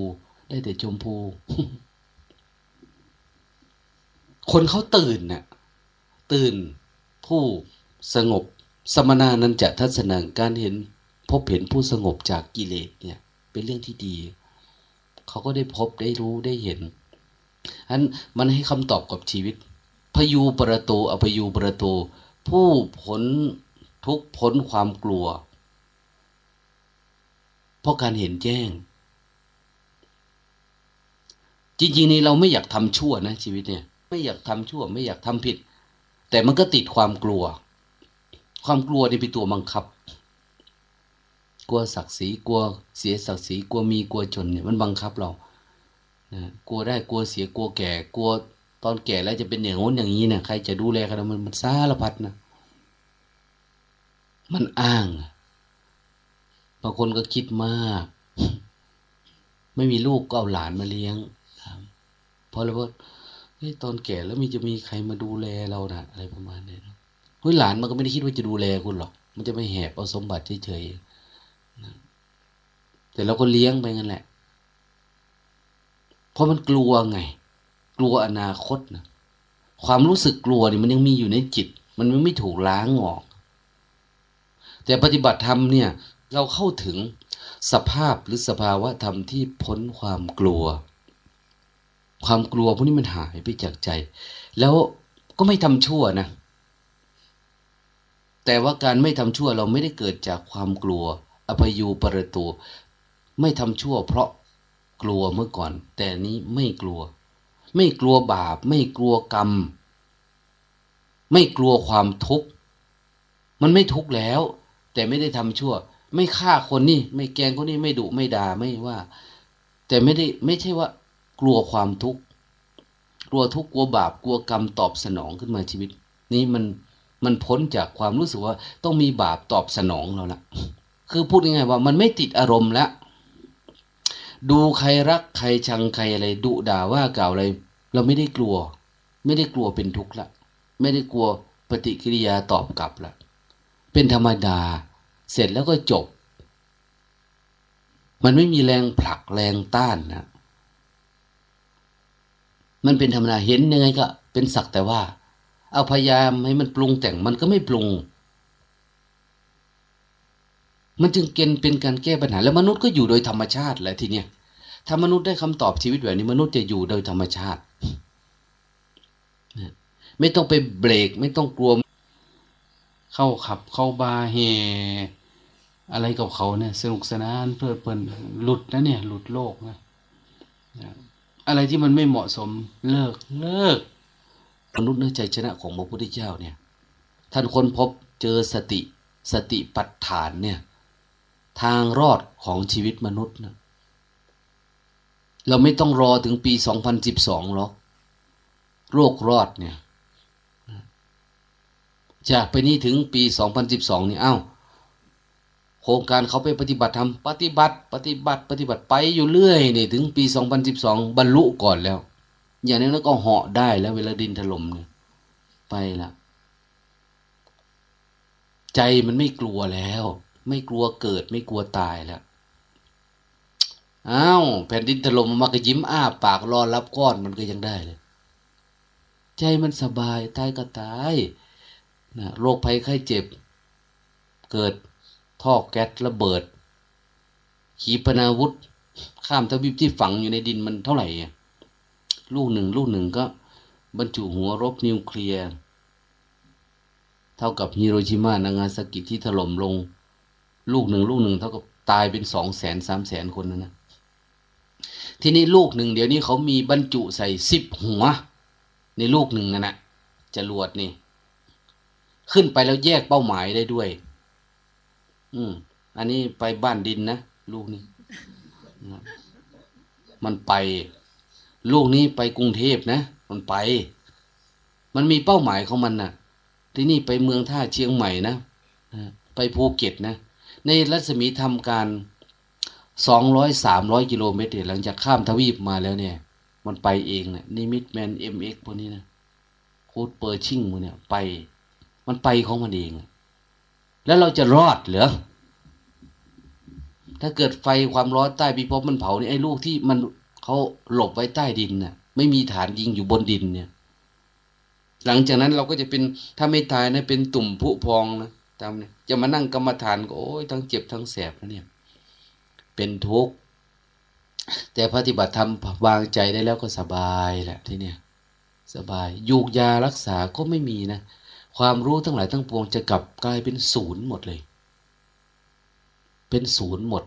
ได้แต่ชมพู คนเขาตื่นน่ะตื่นผู้สงบ สมณานั้นจะทัศนาการเห็น พบเห็นผู้สงบจากกิเลสเนี่ย เป็นเรื่องที่ดี เขาก็ได้พบได้รู้ได้เห็นอันมันให้คำตอบกับชีวิต พยูประตูอพยูประตู ผู้ผลทุกพ้นความกลัว เพราะการเห็นแจ้ง จริงๆนี่เราไม่อยากทำชั่วนะชีวิตเนี่ย ไม่อยากทำชั่ว ไม่อยากทำผิด แต่มันก็ติดความกลัว ความกลัวนี่เป็นตัวบังคับ กลัวศักดิ์ศรีกลัวเสียศักดิ์ศรีกลัวมีกลัวจนเนี่ยมันบังคับเรานะกลัวได้กลัวเสียกลัวแก่ กลัวตอนแก่แล้วจะเป็นอย่างโน้นอย่างนี้เนี่ยใครจะดูแลกันมันมันสารพัดนะมันอ้างบางคนก็คิดมาก ไม่มีลูกก็เอาหลานมาเลี้ยงเพราะอะไรว่า เฮ้ยตอนแก่แล้วมีจะมีใครมาดูแลเรานะอะไรประมาณนี้นะเฮ้ยหลานมันก็ไม่ได้คิดว่าจะดูแลคุณหรอก มันจะไม่แหบเอาสมบัติเฉยๆแต่เราก็เลี้ยงไปงั้นแหละ เพราะมันกลัวไง กลัวอนาคตนะความรู้สึกกลัวนี่มันยังมีอยู่ในจิต มันไม่ถูกล้างออก แต่ปฏิบัติธรรมเนี่ย เราเข้าถึงสภาพหรือสภาวะธรรมที่พ้นความกลัว ความกลัวพวกนี้มันหายไปจากใจ แล้วก็ไม่ทำชั่วนะ แต่ว่าการไม่ทำชั่วเราไม่ได้เกิดจากความกลัว อภยูปรตูไม่ทำชั่ว เพราะกลัวเมื่อก่อน แต่นี้ไม่กลัว ไม่กลัวบาป ไม่กลัวกรรม ไม่กลัวความทุกข์มันไม่ทุกข์แล้ว แต่ไม่ได้ทำชั่ว ไม่ฆ่าคนนี่ ไม่แกงคนนี้ไม่ดุไม่ด่าไม่ว่า แต่ไม่ได้ไม่ใช่ว่า กลัวความทุกข์ กลัวทุกข์กลัวบาปกลัวกรรมตอบสนองขึ้นมาชีวิต นี้มันมันพ้นจากความรู้สึกว่าต้องมีบาปตอบสนองเราละคือพูดง่ายๆว่ามันไม่ติดอารมณ์แล้วดูใครรักใครชังใครอะไรดุด่าว่ากล่าวอะไร เราไม่ได้กลัว ไม่ได้กลัวเป็นทุกข์ละไม่ได้กลัวปฏิกิริยาตอบกลับละเป็นธรรมดา เสร็จแล้วก็จบ มันไม่มีแรงผลักแรงต้านนะ มันเป็นธรรมดาเห็นยังไงก็ เป็นสักแต่ว่า เอาพยายามให้มันปรุงแต่งมันก็ไม่ปรุง มันจึงเกณฑ์เป็นการแก้ปัญหา แล้วมนุษย์ก็อยู่โดยธรรมชาติแหละทีเนี้ยถ้ามนุษย์ได้คำตอบชีวิตแบบนี้ มนุษย์จะอยู่โดยธรรมชาติ ไม่ต้องไปเบรก ไม่ต้องกลัว เข้าขับเข้าบาเฮอะไรกับเขาเนี่ย สนุกสนานเพลิดเพลินหลุดนะเนี่ย หลุดโลกนะ อะไรที่มันไม่เหมาะสมเลิกเลิกมนุษย์เนื้อใจชนะของพระพุทธเจ้าเนี่ย ท่านค้นพบเจอสติ สติปัฏฐานเนี่ย ทางรอดของชีวิตมนุษย์นะเราไม่ต้องรอถึงปี 2012 หรอก โรครอดเนี่ย จากไปนี้ถึงปีสองพันสิบสองนี่เอ้า โครงการเขาไปปฏิบัติทำปฏิบัติ ปฏิบัติ ปฏิบัติไปอยู่เรื่อยนี่ถึงปีสองพันสิบสองบรรลุก่อนแล้ว อย่างนี้แล้วก็เหาะได้แล้วเวลาดินถล่มเนี่ยไปละใจมันไม่กลัวแล้ว ไม่กลัวเกิดไม่กลัวตายแล้วอ้าวแผ่นดินถล่มมันก็ยิ้มอ้าปากรอรับก้อนมันก็ยังได้เลย ใจมันสบายตายก็ตายนะโรคภัยไข้เจ็บ เกิด ท่อแก๊สระเบิด ขีปนาวุธ ข้ามทวีปที่ฝังอยู่ในดินมันเท่าไหร่ ลูกหนึ่ง ลูกหนึ่งก็ บรรจุหัวรบนิวเคลียร์ เท่ากับฮิโรชิมานางาซากิที่ถล่มลง ลูกหนึ่ง ลูกหนึ่ง เท่ากับตายเป็นสองแสนสามแสนคนนะนะ ทีนี้ลูกหนึ่ง เดี๋ยวนี้เขามีบรรจุใส่สิบหัว ในลูกหนึ่งนั่นนะจรวดนี่ ขึ้นไปแล้วแยกเป้าหมายได้ด้วย อืม อันนี้ไปบ้านดินนะลูกนี้มันไป ลูกนี้ไปกรุงเทพนะ มันไป มันมีเป้าหมายของมันนะ่ะ ที่นี่ไปเมืองท่าเชียงใหม่นะไปภูเก็ตนะ ในรัศมีทำการสองร้อยสามร้อยกิโลเมตรหลังจากข้ามทวีปมาแล้วเนี่ย มันไปเองนะ Minuteman MX พวกนี้นะโคด Pershing พวกเนี่ย ไป มันไปของมันเอง แล้วเราจะรอดเหรอถ้าเกิดไฟความร้อนใต้พิภพมันเผาเนี่ยไอ้ลูกที่มันเขาหลบไว้ใต้ดินน่ะ ไม่มีฐานยิงอยู่บนดินเนี่ย หลังจากนั้นเราก็จะเป็นถ้าไม่ตายนะเป็นตุ่มผุพองนะตามเนี่ยจะมานั่งกรรมฐานก็โอ้ยทั้งเจ็บทั้งแสบนะเนี่ย เป็นทุกข์แต่ปฏิบัติธรรมวางใจได้แล้วก็สบายแหละที่เนี่ย สบายยูกยารักษาก็ไม่มีนะ ความรู้ทั้งหลายทั้งปวงจะกลับกลายเป็นศูนย์หมดเลย เป็นศูนย์หมด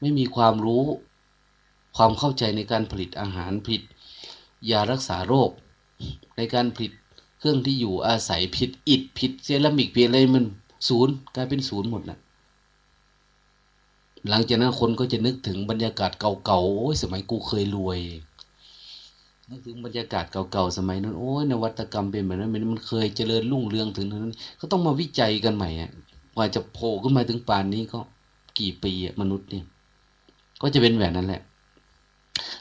ไม่มีความรู้ ความเข้าใจในการผลิตอาหารผลิตยารักษาโรค ในการผลิตเครื่องที่อยู่อาศัยผิดอิฐผิดเซรามิกผิดอะไรมันศูนย์กลายเป็นศูนย์หมดนะหลังจากนั้นคนก็จะนึกถึงบรรยากาศเก่าๆ โอ้ยสมัยกูเคยรวย นึกถึงบรรยากาศเก่าๆสมัยนั้นโอ้ยนวัตกรรมเป็นแบบนั้นมันเคยเจริญรุ่งเรืองถึงนั้น ก็ต้องมาวิจัยกันใหม่อะกว่าจะโผล่ขึ้นมาถึงป่านนี้ก็กี่ปีอะมนุษย์เนี่ย ก็จะเป็นแบบนั้นแหละ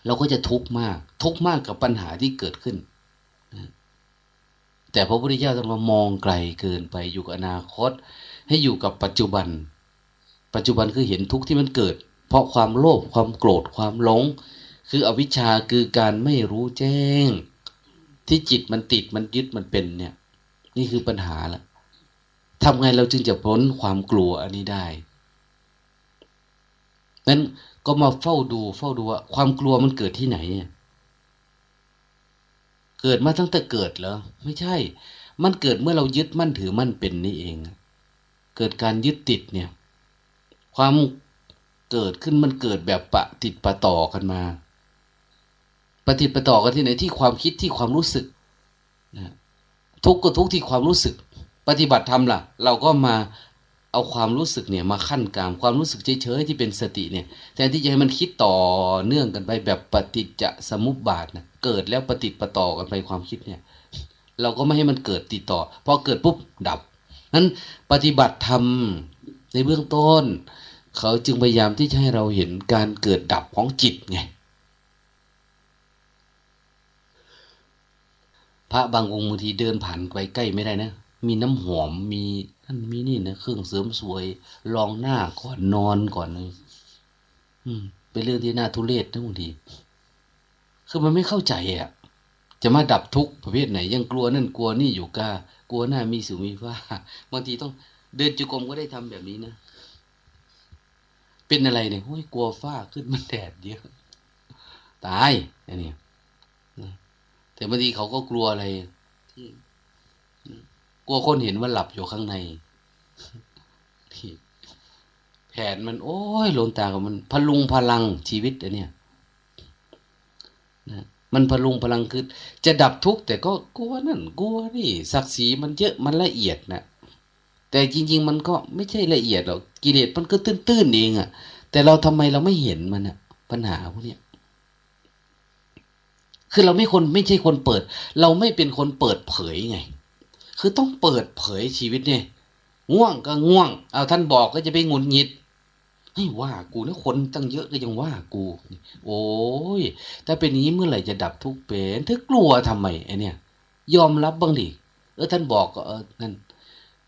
เราก็จะทุกข์มาก ทุกข์มากกับปัญหาที่เกิดขึ้นแต่พระพุทธเจ้าต้องมามองไกลเกินไปอยู่กับอนาคต ให้อยู่กับปัจจุบัน ปัจจุบันคือเห็นทุกข์ที่มันเกิด เพราะความโลภความโกรธความหลง คืออวิชชาคือการไม่รู้แจ้ง ที่จิตมันติดมันยึดมันเป็นเนี่ย นี่คือปัญหาละทำไงเราจึงจะพ้นความกลัวอันนี้ได้นั้นก็มาเฝ้าดูเฝ้าดูว่าความกลัวมันเกิดที่ไหนเนี่ยเกิดมาตั้งแต่เกิดเหรอ ไม่ใช่ มันเกิดเมื่อเรายึดมั่นถือมั่นเป็นนี่เอง เกิดการยึดติดเนี่ย ความเกิดขึ้นมันเกิดแบบปะติดปะต่อกันมา ปฏิปต่อกันที่ไหนที่ความคิดที่ความรู้สึกนะทุกก็ทุกที่ความรู้สึก ปฏิบัติธรรมล่ะ เราก็มาเอาความรู้สึกเนี่ยมาขั้นกลางความรู้สึกเฉยๆที่เป็นสติเนี่ยแทนที่จะให้มันคิดต่อเนื่องกันไปแบบปฏิจจสมุปบาทนะเกิดแล้วปฏิปต่อกันไปความคิดเนี่ย เราก็ไม่ให้มันเกิดติดต่อพอเกิดปุ๊บดับนั้นปฏิบัติธรรมในเบื้องต้น เขาจึงพยายามที่จะให้เราเห็นการเกิดดับของจิตไง พระบางองค์บางทีเดินผ่านไปใกล้ไม่ได้นะ มีน้ำหอมมีท่านมีนี่นะเครื่องเสริมสวยรองหน้าก่อนนอนก่อนเลยอืม เป็นเรื่องที่น่าทุเรศนะบางทีคือมันไม่เข้าใจอะ จะมาดับทุกประเภทไหน ยังกลัวนั่นกลัวนี่อยู่กากลัวหน้ามีสิวมีฟ้าบางทีต้องเดินจุกรมก็ได้ทำแบบนี้นะเป็นอะไรเนี่ยโอ้ยกลัวฟ้าขึ้นมันแดดเยอะตายอันนี้ แต่บางทีเขาก็กลัวอะไรที่กลัวคนเห็นว่าหลับอยู่ข้างในแผนมัน โอ้ยลนตากับมัน พลุงพลังชีวิตอันเนี้ยนะมันพลุงพลังคือ จะดับทุกข์แต่ก็กลัวนั่นกลัวนี่ศักดิ์ศรีมันเยอะมันละเอียดนะแต่จริง ๆ มันก็ไม่ใช่ละเอียดหรอกกิเลสมันก็ตื้นๆเองอะ่ะ แต่เราทำไมเราไม่เห็นมันอะปัญหาพวกเนี้ย คือเราไม่คนไม่ใช่คนเปิด เราไม่เป็นคนเปิดเผยไง คือต้องเปิดเผยชีวิตเนี่ย ง่วงก็ง่วง เอาท่านบอกก็จะไปงุนงิดให้ว่ากูนะคนตั้งเยอะก็ยังว่ากู โอ้ยถ้าเป็นนี้เมื่อไหร่จะดับทุกเป็นเธอกลัวทำไมไอเนี่ย ยอมรับบ้างดิเออท่านบอกก็เออนั่น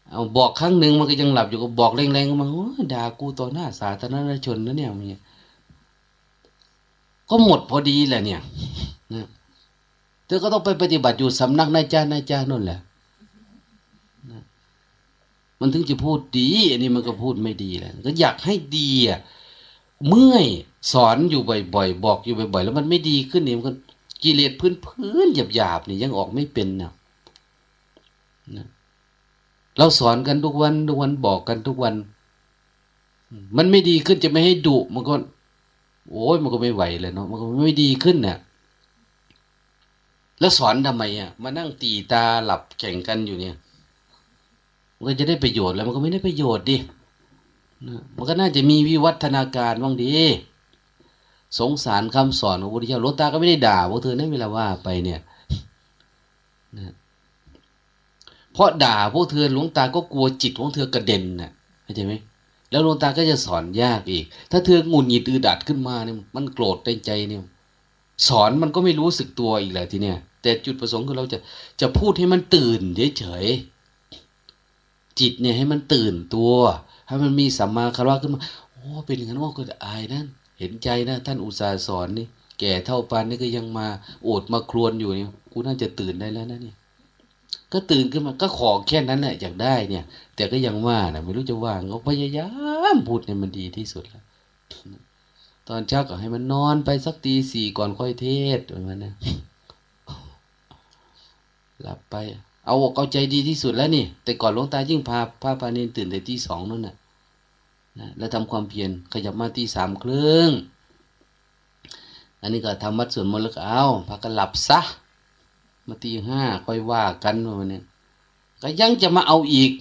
เอาบอกครั้งหนึ่งมันก็ยังหลับอยู่ก็บอกแรงๆมันด่ากูต่อหน้าสาธารณชนนะเนี่ยมันก็หมดพอดีแหละเนี่ยนะ เธอก็ต้องไปปฏิบัติอยู่สำนักนายจ้านายจ้านั่นแหละมันถึงจะพูดดี อันนี้มันก็พูดไม่ดีแหละก็อยากให้ดีอะเมื่อยสอนอยู่บ่อยๆบอกอยู่บ่อยๆแล้วมันไม่ดีขึ้นนี่มันก็กิเลสพื้นๆหยาบๆนี่ยังออกไม่เป็นนะนะเราสอนกันทุกวันทุกวันบอกกันทุกวัน มันไม่ดีขึ้นจะไม่ให้ดุมันก็ โอ้ยมันก็ไม่ไหวเลยเนาะมันก็ไม่ดีขึ้นเนี่ย แล้วสอนทำไมอะมานั่งตีตาหลับแข่งกันอยู่เนี่ย มันก็จะได้ประโยชน์แล้วมันก็ไม่ได้ประโยชน์ดิมันก็น่าจะมีวิวัฒนาการบ้างดีสงสารคำสอนของพระพุทธเจ้าหลวงตาก็ไม่ได้ด่าพวกเธอในเวลาว่าไปเนี่ยนะเพราะด่าพวกเธอหลวงตาก็กลัวจิตของเธอกระเด็นน่ะเข้าใจไหมแล้วหลวงตาก็จะสอนยากอีก ถ้าเธองุนหงิดอืดัดขึ้นมาเนี่ยมันโกรธในใจเนี่ย สอนมันก็ไม่รู้สึกตัวอีกแหละทีเนี้ย แต่จุดประสงค์คือเราจะจะพูดให้มันตื่นเฉยๆจิตเนี่ยให้มันตื่นตัวให้มันมีสัมมาคารวะขึ้นมาโอ้เป็นอย่างนั้นว่าก็อายนั่นเห็นใจนะ ท่านอุตสาห์สอนนี่ แก่เท่าปานนี่ก็ยังมาโอดมาครวนอยู่เนี่ยกูน่าจะตื่นได้แล้วนะเนี่ยก็ตื่นขึ้นมาก็ขอแค่นั้นแหละอยากได้เนี่ย แต่ก็ยังว่านะไม่รู้จะว่าเขาพยายามพูดเนี่ยมันดีที่สุดแล้วตอนเช้าก็ให้มันนอนไปสักตีสี่ก่อนค่อยเทศประมาณนั้น หลับไป เอาอกเอาใจดีที่สุดแล้วนี่ แต่ก่อนหลวงตายิ่งพาพาพาเนนตื่นแต่ตีสองนั่นน่ะนะแล้วทำความเพียรขยับมาตีสามครึ่งอันนี้ก็ทำวัดส่วนมนต์แล้วก็เอาพากันหลับซะมาตีห้าค่อยว่ากันวันนี้ก็ยังจะมาเอาอีก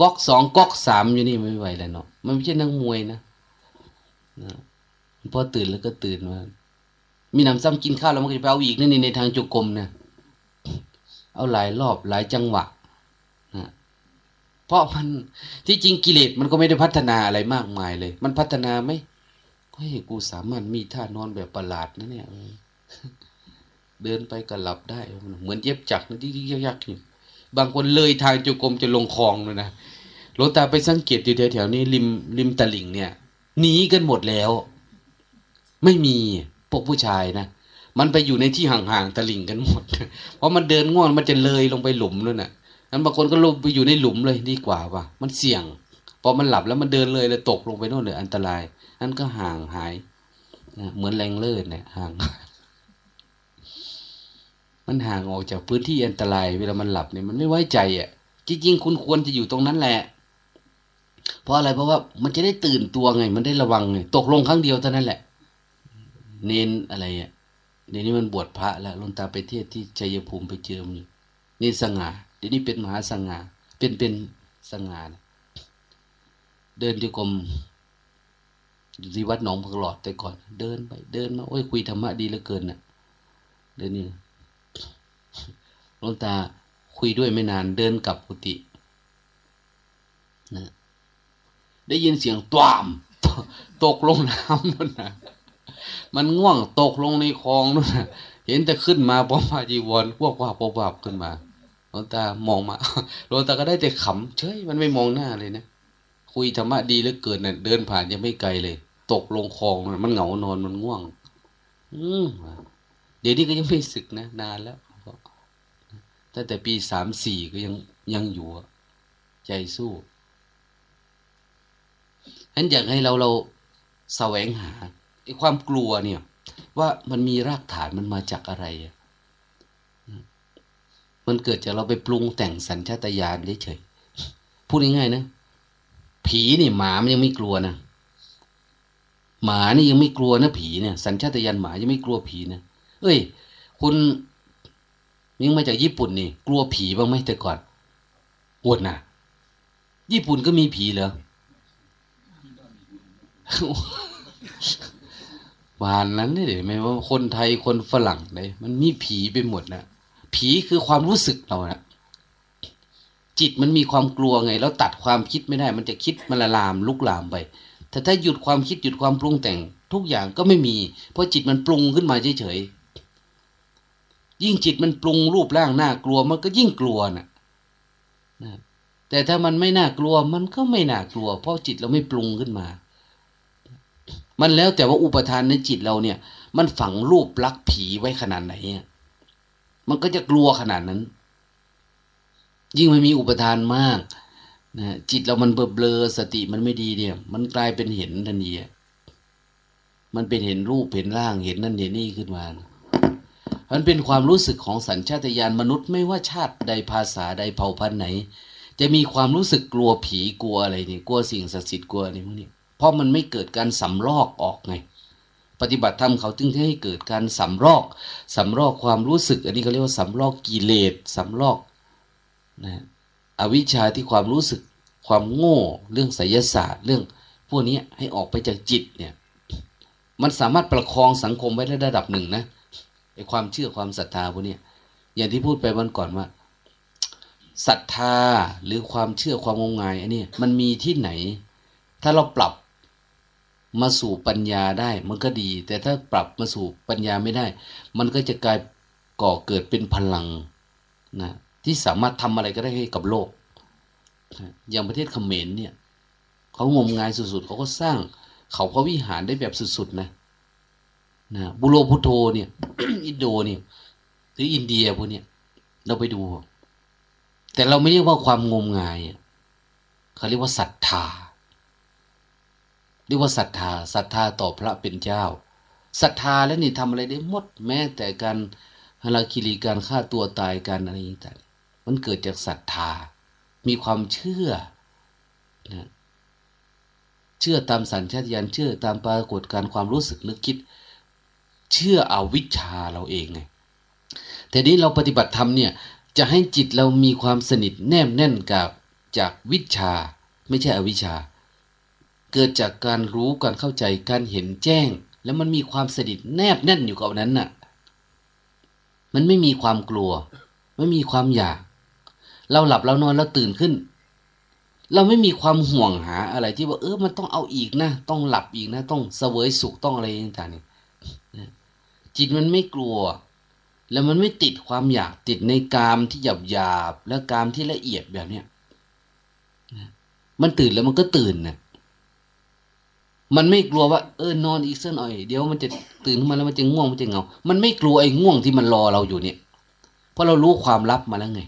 ก๊อกสองก๊อกสามอยู่นี่ไม่ไหวแล้วเนาะมันไม่ใช่นักมวยนะนะพอตื่นแล้วก็ตื่นมามีน้ำซ้ำกินข้าวแล้วมันก็จะไปเอาอีกนั่นในทางจุกรมนะ เอาหลายรอบหลายจังหวะนะเพราะมันที่จริงกิเลสมันก็ไม่ได้พัฒนาอะไรมากมายเลย มันพัฒนาไหมเฮ้ยกูสามารถมีท่านอนแบบประหลาดนะเนี่ยเดินไปก็หลับได้ เหมือนเย็บจักรนะที่ยักๆนี่บางคนเลยทางจุกรมจะลงคลองเลยนะหลวงตาไปสังเกตอยู่แถวๆนี้ริมริมตลิ่งเนี่ยหนีกันหมดแล้ว ไม่มีพวกผู้ชายนะ มันไปอยู่ในที่ห่างๆตลิ่งกันหมด เพราะมันเดินง่วงมันจะเลยลงไปหลุมแล้วนะ่ะนั้นบางคนก็ลงไปอยู่ในหลุมเลยดีกว่าว่ะ มันเสี่ยง พอมันหลับแล้วมันเดินเลยแล้วตกลงไปโน่นเลยอันตราย นั้นก็ห่างหายนะเหมือนแรงเลิศเนี่ยห่าง มันห่างออกจากพื้นที่อันตราย เวลามันหลับเนี่ยมันไม่ไว้ใจอะ จริงๆคุณควรจะอยู่ตรงนั้นแหละ เพราะอะไรเพราะว่ามันจะได้ตื่นตัวไง มันได้ระวังไงตกลงครั้งเดียวเท่านั้นแหละ เน้นอะไรอะ เดี๋ยวนี้มันบวชพระแล้วลุงตาไปเทศที่ชัยภูมิไปเจอมันนี่สง่าเดี๋ยวนี้เป็นมหาสง่าเป็นเป็นสง่าเดินโยกรมอยู่ที่วัดหนองพักหลอดแต่ก่อน เดินไปเดินมาโอ้ยคุยธรรมะดีเหลือเกินน่ะ เดินนี่ลวงตาคุยด้วยไม่นาน เดินกลับกุฏินะได้ยินเสียงตวาม ตกลงน้ำนั่นนะ มันง่วงตกลงในคลองนั่นเห็นแต่ขึ้นมาพร้อมพาจีวรพวกว่าพวกว่าขึ้นมาหลวงตามองมาหลวงตาก็ได้แต่ขำเฉยมันไม่มองหน้าเลยนะคุยธรรมะดีเหลือเกินเนะ่ยเดินผ่านยังไม่ไกลเลย ตกลงคลองมันเหงานอนมันง่วง อืมเดี๋ยวนี้ก็ยังไม่ศึกนะนานแล้วตั้งแต่ปีสามสี่ก็ยังยังอยู่ใจสู้ฉะนั้นอยากให้เราเราแสวงหา ไอ้ความกลัวเนี่ย ว่ามันมีรากฐานมันมาจากอะไร มันเกิดจากเราไปปรุงแต่งสัญชาตญาณเฉยพูดง่ายๆนะ ผีนี่หมามันยังไม่กลัวนะหมานี่ยังไม่กลัวนะผีเนี่ยสัญชาตญาณหมายังไม่กลัวผีนะเอ้ย คุณยังมาจากญี่ปุ่นนี่ กลัวผีบ้างไหมแต่ก่อนอวดนะญี่ปุ่นก็มีผีเหรอ วานนั้นนี่เดี๋ยวไม่ว่าคนไทยคนฝรั่งเลยมันมีผีไปหมดนะผีคือความรู้สึกเรานะจิตมันมีความกลัวไง แล้วตัดความคิดไม่ได้ มันจะคิดมันละลามลุกลามไป แต่ถ้าหยุดความคิดหยุดความปรุงแต่ง ทุกอย่างก็ไม่มี เพราะจิตมันปรุงขึ้นมาเฉยๆยิ่งจิตมันปรุงรูปร่างน่ากลัวมันก็ยิ่งกลัวนะนะแต่ถ้ามันไม่น่ากลัวมันก็ไม่น่ากลัว เพราะจิตเราไม่ปรุงขึ้นมา มันแล้วแต่ว่าอุปทานในจิตเราเนี่ย มันฝังรูปลักษ์ผีไว้ขนาดไหนมันก็จะกลัวขนาดนั้น ยิ่งไม่มีอุปทานมากนะจิตเรามันเบลอสติมันไม่ดีเนี่ย มันกลายเป็นเห็นทันทีมันเป็นเห็นรูปเห็นร่างเห็นนั่นเห็นนี่ขึ้นมา มันเป็นความรู้สึกของสัญชาตญาณมนุษย์ไม่ว่าชาติใดภาษาใดเผ่าพันธุ์ไหน จะมีความรู้สึกกลัวผีกลัวอะไรนี่กลัวสิ่งศักดิ์สิทธิ์กลัวอะไรพวกนี้ เพราะมันไม่เกิดการสำลอกออกไง ปฏิบัติธรรมเขาจึงให้เกิดการสำรอกสำรอกความรู้สึก อันนี้เขาเรียกว่าสำรอกกิเลสสำรอกนะอวิชชาที่ความรู้สึก ความโง่ เรื่องไสยศาสตร์เรื่องพวกนี้ให้ออกไปจากจิตเนี่ยมันสามารถประคองสังคมไว้ได้ระดับหนึ่งนะไอความเชื่อความศรัทธาพวกนี้อย่างที่พูดไปวันก่อนว่าศรัทธาหรือความเชื่อความงมงายอันนี้มันมีที่ไหน ถ้าเราปรับ มาสู่ปัญญาได้มันก็ดี แต่ถ้าปรับมาสู่ปัญญาไม่ได้ มันก็จะกลายก่อเกิดเป็นพลังนะที่สามารถทำอะไรก็ได้ให้กับโลกอย่างประเทศเขมรเนี่ยเขางมงายสุดๆเขาก็สร้าง เขาพระวิหารได้แบบสุดๆนะนะบุโรพุโทเนี่ย อินโดเนี่ยหรืออินเดียพวกเนี้ยเราไปดู แต่เราไม่เรียกว่าความงมงายเขาเรียกว่าศรัทธา เรียกว่าศรัทธาศรัทธาต่อพระเป็นเจ้าศรัทธาแล้วนี่ทำอะไรได้หมดแม้แต่การฮาราคิริการฆ่าตัวตายการอะไรต่างมันเกิดจากศรัทธา มีความเชื่อนะเชื่อตามสัญชาตญาณเชื่อตามปรากฏการความรู้สึกนึกคิด เชื่อเอาวิชาเราเองไงแต่นี้เราปฏิบัติธรรมเนี่ยจะให้จิตเรามีความสนิทแนบแน่นกับจากวิชา ไม่ใช่อวิชา เกิดจากการรู้การเข้าใจการเห็นแจ้ง แล้วมันมีความสนิทแนบแน่นอยู่กับนั้นน่ะ มันไม่มีความกลัว ไม่มีความอยาก เราหลับเรานอนเราตื่นขึ้น เราไม่มีความห่วงหาอะไรที่ว่า เออมันต้องเอาอีกนะต้องหลับอีกนะต้องเสวยสุขต้องอะไรต่างๆจิตมันไม่กลัว แล้วมันไม่ติดความอยากติดในกามที่หยาบหยาบและกามที่ละเอียดแบบเนี้ยมันตื่นแล้วมันก็ตื่นนะ มันไม่กลัวว่าเออนอนอีกสักหน่อย เดี๋ยวมันจะตื่นขึ้นมาแล้วมันจะง่วงมันจะเหงา มันไม่กลัวไอ้ง่วงที่มันรอเราอยู่เนี่ย เพราะเรารู้ความลับมาแล้วไง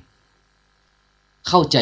เข้าใจ